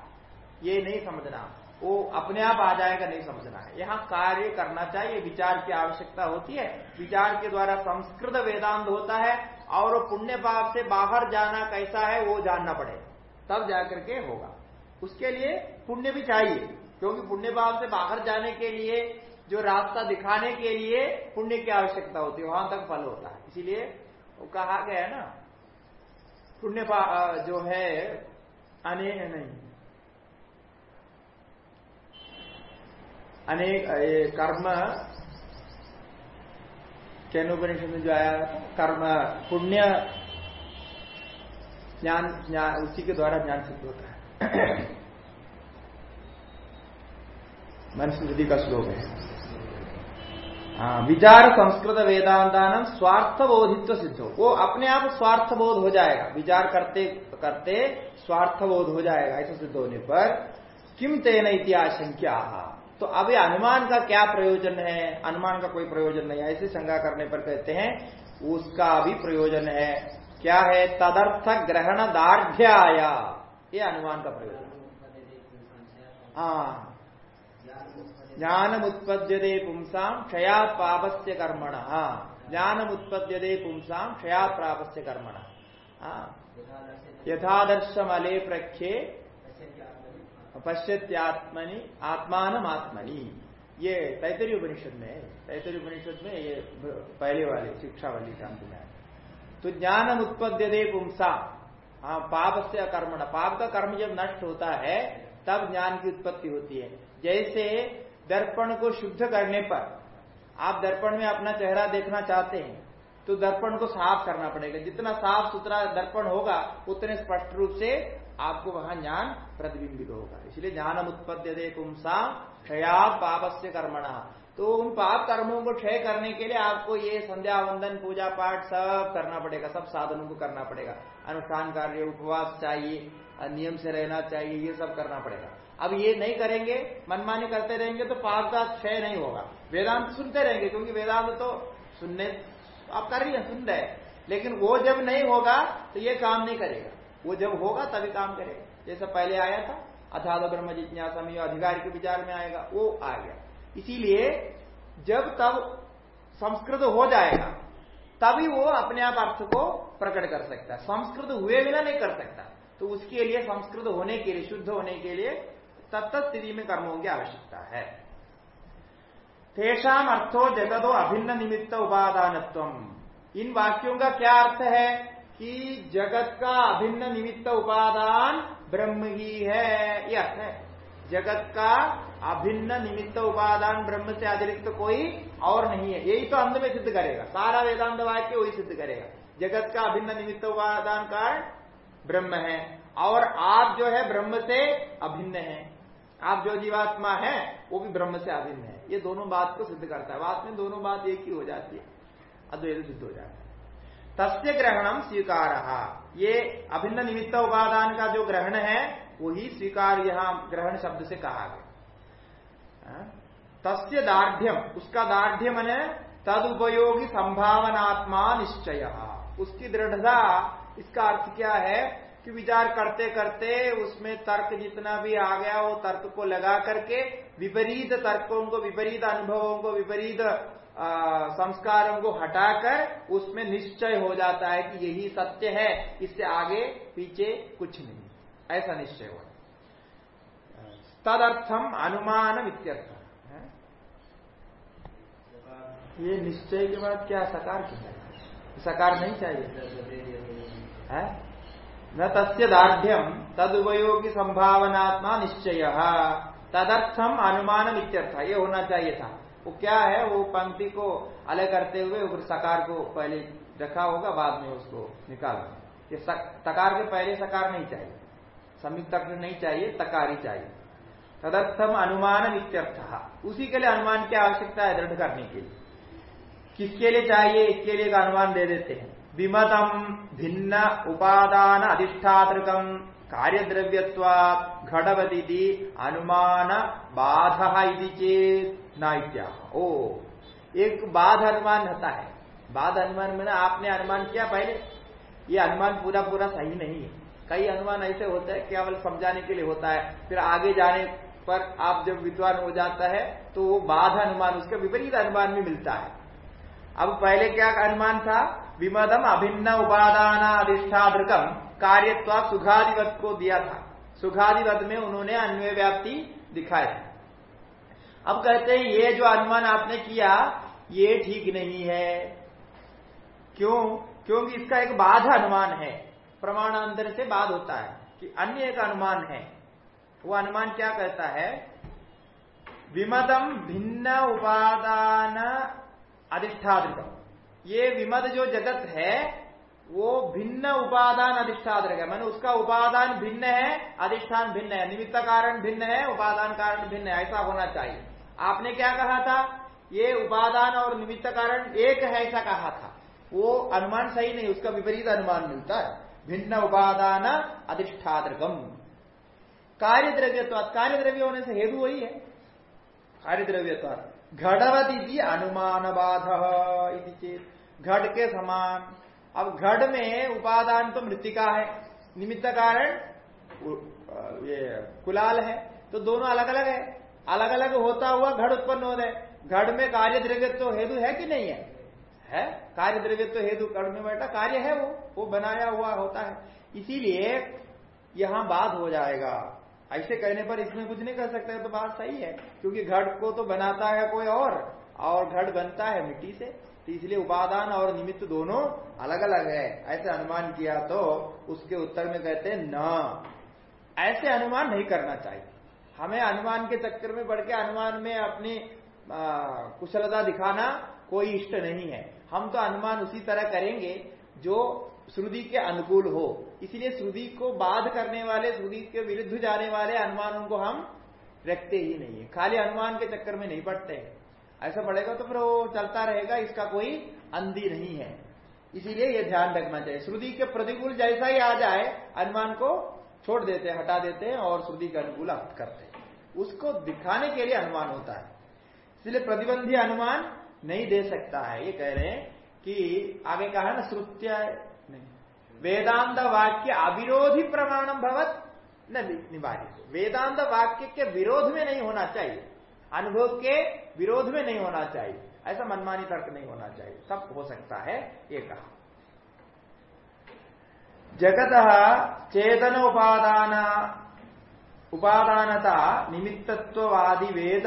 ये नहीं समझना। वो अपने आप आ जाएगा, नहीं समझना है। यहाँ कार्य करना चाहिए, विचार की आवश्यकता होती है। विचार के द्वारा संस्कृत वेदांत होता है और पुण्य पाप से बाहर जाना कैसा है, वो जानना पड़ेगा तब जाकर के होगा। उसके लिए पुण्य भी चाहिए, क्योंकि पुण्य भाव से बाहर जाने के लिए, जो रास्ता दिखाने के लिए पुण्य की आवश्यकता होती है, वहाँ तक फल होता है। इसीलिए वो कहा गया है ना, पुण्य जो है अने नहीं। अनेक कर्म कैनोपनिषद में जो आया, कर्म, पुण्य, ज्ञान उसी के द्वारा ज्ञान सिद्ध होता है। मनुस्मृति का श्लोक है हाँ विचार संस्कृत वेदांतान स्वार्थ बोधित्व सिद्ध हो वो अपने आप स्वार्थ बोध हो जाएगा। विचार करते करते स्वार्थ बोध हो जाएगा, ऐसा सिद्ध होने पर। किम तेन इतिहासंख्या तो अभी अनुमान का क्या प्रयोजन है? अनुमान का कोई प्रयोजन नहीं। है ऐसे शंका करने पर कहते हैं, उसका भी प्रयोजन है। क्या है? तदर्थ ग्रहण दार्ढ्याया ये अनुमान का प्रयोजन हाँ। ज्ञान उत्पद्यते पुंसाम क्षया पापस्य कर्मण ज्ञान उत्पद्यते पुंसाम क्षया प्रापस्य कर्मण। यथादर्शमले प्रख्ये पश्यत्यात्मनि आत्मान आत्मनि ये तैतरी उपनिषद में तैतरी उपनिषद में ये पहले वाले शिक्षा वाली शांति में तो ज्ञान उत्पद्य पुंसा हाँ पाप से अकर्मण। पाप का कर्म जब नष्ट होता है, तब ज्ञान की उत्पत्ति होती है। जैसे दर्पण को शुद्ध करने पर आप दर्पण में अपना चेहरा देखना चाहते हैं तो दर्पण को साफ़ करना पड़ेगा। जितना साफ़ सुथरा दर्पण होगा, उतने स्पष्ट रूप से आपको वहाँ ज्ञान प्रतिबिंबित होगा। इसलिए ज्ञान उत्पद्य दे पुंसा क्षया पाप से कर्मणा। तो उन पाप कर्मों को क्षय करने के लिए आपको ये संध्या, वंदन, पूजा पाठ सब करना पड़ेगा, सब साधनों को करना पड़ेगा। अनुष्ठान कार्य, उपवास चाहिए नियम से रहना चाहिए, ये सब करना पड़ेगा। अब ये नहीं करेंगे, मनमानी करते रहेंगे तो पाप का क्षय नहीं होगा। वेदांत सुनते रहेंगे, क्योंकि वेदांत तो सुनने, आप कर रही है, सुन रहे लेकिन वो जब नहीं होगा तो ये काम नहीं करेगा। वो जब होगा, तभी काम करेगा। जैसा पहले आया था अथाध ब्रह्म जिज्ञासा में अधिकारी के विचार में आएगा, वो आ गया। इसीलिए जब तब संस्कृत हो जाएगा, तभी वो अपने आप अर्थ को प्रकट कर सकता है। संस्कृत हुए बिना नहीं कर सकता। तो उसके लिए, संस्कृत होने के लिए, शुद्ध होने के लिए तत्त स्थिति में कर्मों की आवश्यकता है। तेषाम अर्थो जगतो अभिन्न निमित्त उपादानत्व इन वाक्यों का क्या अर्थ है? कि जगत का अभिन्न निमित्त उपादान ब्रह्म ही है यह अर्थ है। जगत का अभिन्न निमित्त उपादान ब्रह्म से अतिरिक्त तो कोई और नहीं है। यही तो अंत में सिद्ध करेगा। सारा वेदांत वाक्य वही सिद्ध करेगा। जगत का अभिन्न निमित्त उपादान कारण ब्रह्म है और आप जो है ब्रह्म से अभिन्न है। आप जो जीवात्मा है, वो भी ब्रह्म से अभिन्न है। ये दोनों बात को सिद्ध करता है। बात में दोनों बात एक ही हो जाती है। अद्वैत सिद्ध हो जाता है। तस्य ग्रहणम स्वीकार। ये अभिन्न निमित्त उपादान का जो ग्रहण है, वही स्वीकार यहाँ ग्रहण शब्द से कहा गया? तस्य दार्ढ्यम। उसका दार्ढ्य मने तद उपयोगी संभावनात्मा निश्चय। उसकी दृढ़ता, इसका अर्थ क्या है कि विचार करते करते उसमें तर्क जितना भी आ गया, वो तर्क को लगा करके विपरीत तर्कों को, विपरीत अनुभवों को, विपरीत संस्कारों को हटाकर उसमें निश्चय हो जाता है कि यही सत्य है। इससे आगे, पीछे कुछ नहीं। ऐसा निश्चय हो तदर्थम अनुमान वित्यर्थ ये निश्चय के बाद क्या सकार क्या सकार नहीं चाहिए। है? न तस्य दार्ढ्यम तद उपयोगी संभावनात्मा निश्चय। तदर्थम अनुमान इत्यर्थ ये होना चाहिए था। वो क्या है? वो पंक्ति को अलग करते हुए ऊपर सकार को पहले रखा होगा, बाद में उसको निकाल ये तकार के पहले सकार नहीं चाहिए। संयुक्त नहीं चाहिए, तकार ही चाहिए। तदर्थम अनुमान इत्यर्थ। उसी के लिए अनुमान की आवश्यकता है दृढ़ करने के लिए। किसके लिए चाहिए, इसके लिए अनुमान दे देते हैं। विमतम भिन्न उपादान अधिष्ठातृकम कार्य द्रव्यत्वा घटवती अनुमान बाध चेत नाइत्या ओ, एक बाध अनुमान होता है। बाध अनुमान में आपने अनुमान किया पहले? ये अनुमान पूरा पूरा सही नहीं है। कई अनुमान ऐसे होते हैं, केवल समझाने के लिए होता है, फिर आगे जाने पर आप जब विद्वान हो जाता है तो वो बाध अनुमान उसका विपरीत अनुमान भी मिलता है। अब पहले क्या अनुमान था? विमदम अभिन्न उपादान अधिष्ठादृकम कार्यत्वा सुखाधिवत को दिया था। सुखाधिवत में उन्होंने अन्वय व्याप्ति दिखाया अब कहते हैं, ये जो अनुमान आपने किया, ये ठीक नहीं है। क्यों? क्योंकि इसका एक बाध अनुमान है। प्रमाणांतर से बाध होता है कि अन्य एक अनुमान है। वो अनुमान क्या कहता है? विमदम भिन्न उपादान अधिष्ठादृकम ये विमद जो जगत है, वो भिन्न उपादान अधिष्ठान है। मैंने उसका उपादान भिन्न है, अधिष्ठान भिन्न है। निमित्त कारण भिन्न है, उपादान कारण भिन्न है। ऐसा होना चाहिए। आपने क्या कहा था? ये उपादान और निमित्त कारण एक है, ऐसा कहा था। वो अनुमान सही नहीं, उसका विपरीत अनुमान मिलता है। भिन्न उपादान अधिष्ठातृकम कार्य द्रव्य कार्य द्रव्य होने से हेतु वही है। कार्य द्रव्य घटवती अनुमान बाध चेत। घट के समान। अब घट में उपादान तो मृतिका है। निमित्त कारण ये कुलाल है। तो दोनों अलग अलग है। अलग अलग होता हुआ घड़ उत्पन्न हो। रहे घड़ में कार्य द्रव्य तो हेतु है कि नहीं है? है। कार्य द्रव्य तो हेतु घड़ में बैठा कार्य है वो। वो बनाया हुआ होता है। इसीलिए यहाँ बात हो जाएगा। ऐसे कहने पर इसमें कुछ नहीं कर सकते तो बात सही है, क्योंकि घड़ को तो बनाता है कोई और और घड़ बनता है मिट्टी से तो इसलिए उपादान और निमित्त दोनों अलग अलग है। ऐसे अनुमान किया तो उसके उत्तर में कहते हैं, न। ऐसे अनुमान नहीं करना चाहिए। हमें अनुमान के चक्कर में बढ़ के अनुमान में अपनी कुशलता दिखाना कोई इष्ट नहीं है। हम तो अनुमान उसी तरह करेंगे जो श्रुति के अनुकूल हो। इसलिए श्रुति को बाध करने वाले श्रुति के विरुद्ध जाने वाले अनुमानों को हम रखते ही नहीं है। खाली अनुमान के चक्कर में नहीं पड़ते ऐसा पड़ेगा तो फिर वो चलता रहेगा, इसका कोई अंधी नहीं है। इसीलिए ये ध्यान रखना चाहिए। श्रुति के प्रतिकूल जैसा ही आ जाए, अनुमान को छोड़ देते हैं, हटा देते हैं और श्रुति के अनुकूल अर्थ करते हैं। उसको दिखाने के लिए अनुमान होता है। इसलिए प्रतिबंधी अनुमान नहीं दे सकता है। ये कह रहे हैं कि आगे कहा ना, श्रुत्य वेदांत वाक्य अविरोधी प्रमाणम भवत न निवारित। वेदांत वाक्य के विरोध में नहीं होना चाहिए। अनुभव के विरोध में नहीं होना चाहिए। ऐसा मनमानी तर्क नहीं होना चाहिए। सब हो सकता है, ये कहा। जगत चेतन उपादान उपादानता निमित्तत्ववादी वेद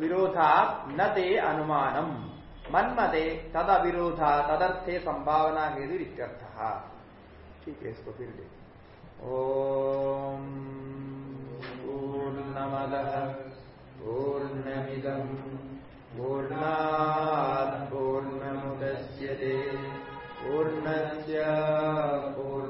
विरोधा न ते अनुमानम। मन्मते तद अविरोधा तदर्थे संभावना हेतु ठीक है इसको फिर देखें ओम पूर्णमद पूर्णमिदम् पूर्णात् पूर्णमुदस्यते पूर्णस्य पूर्ण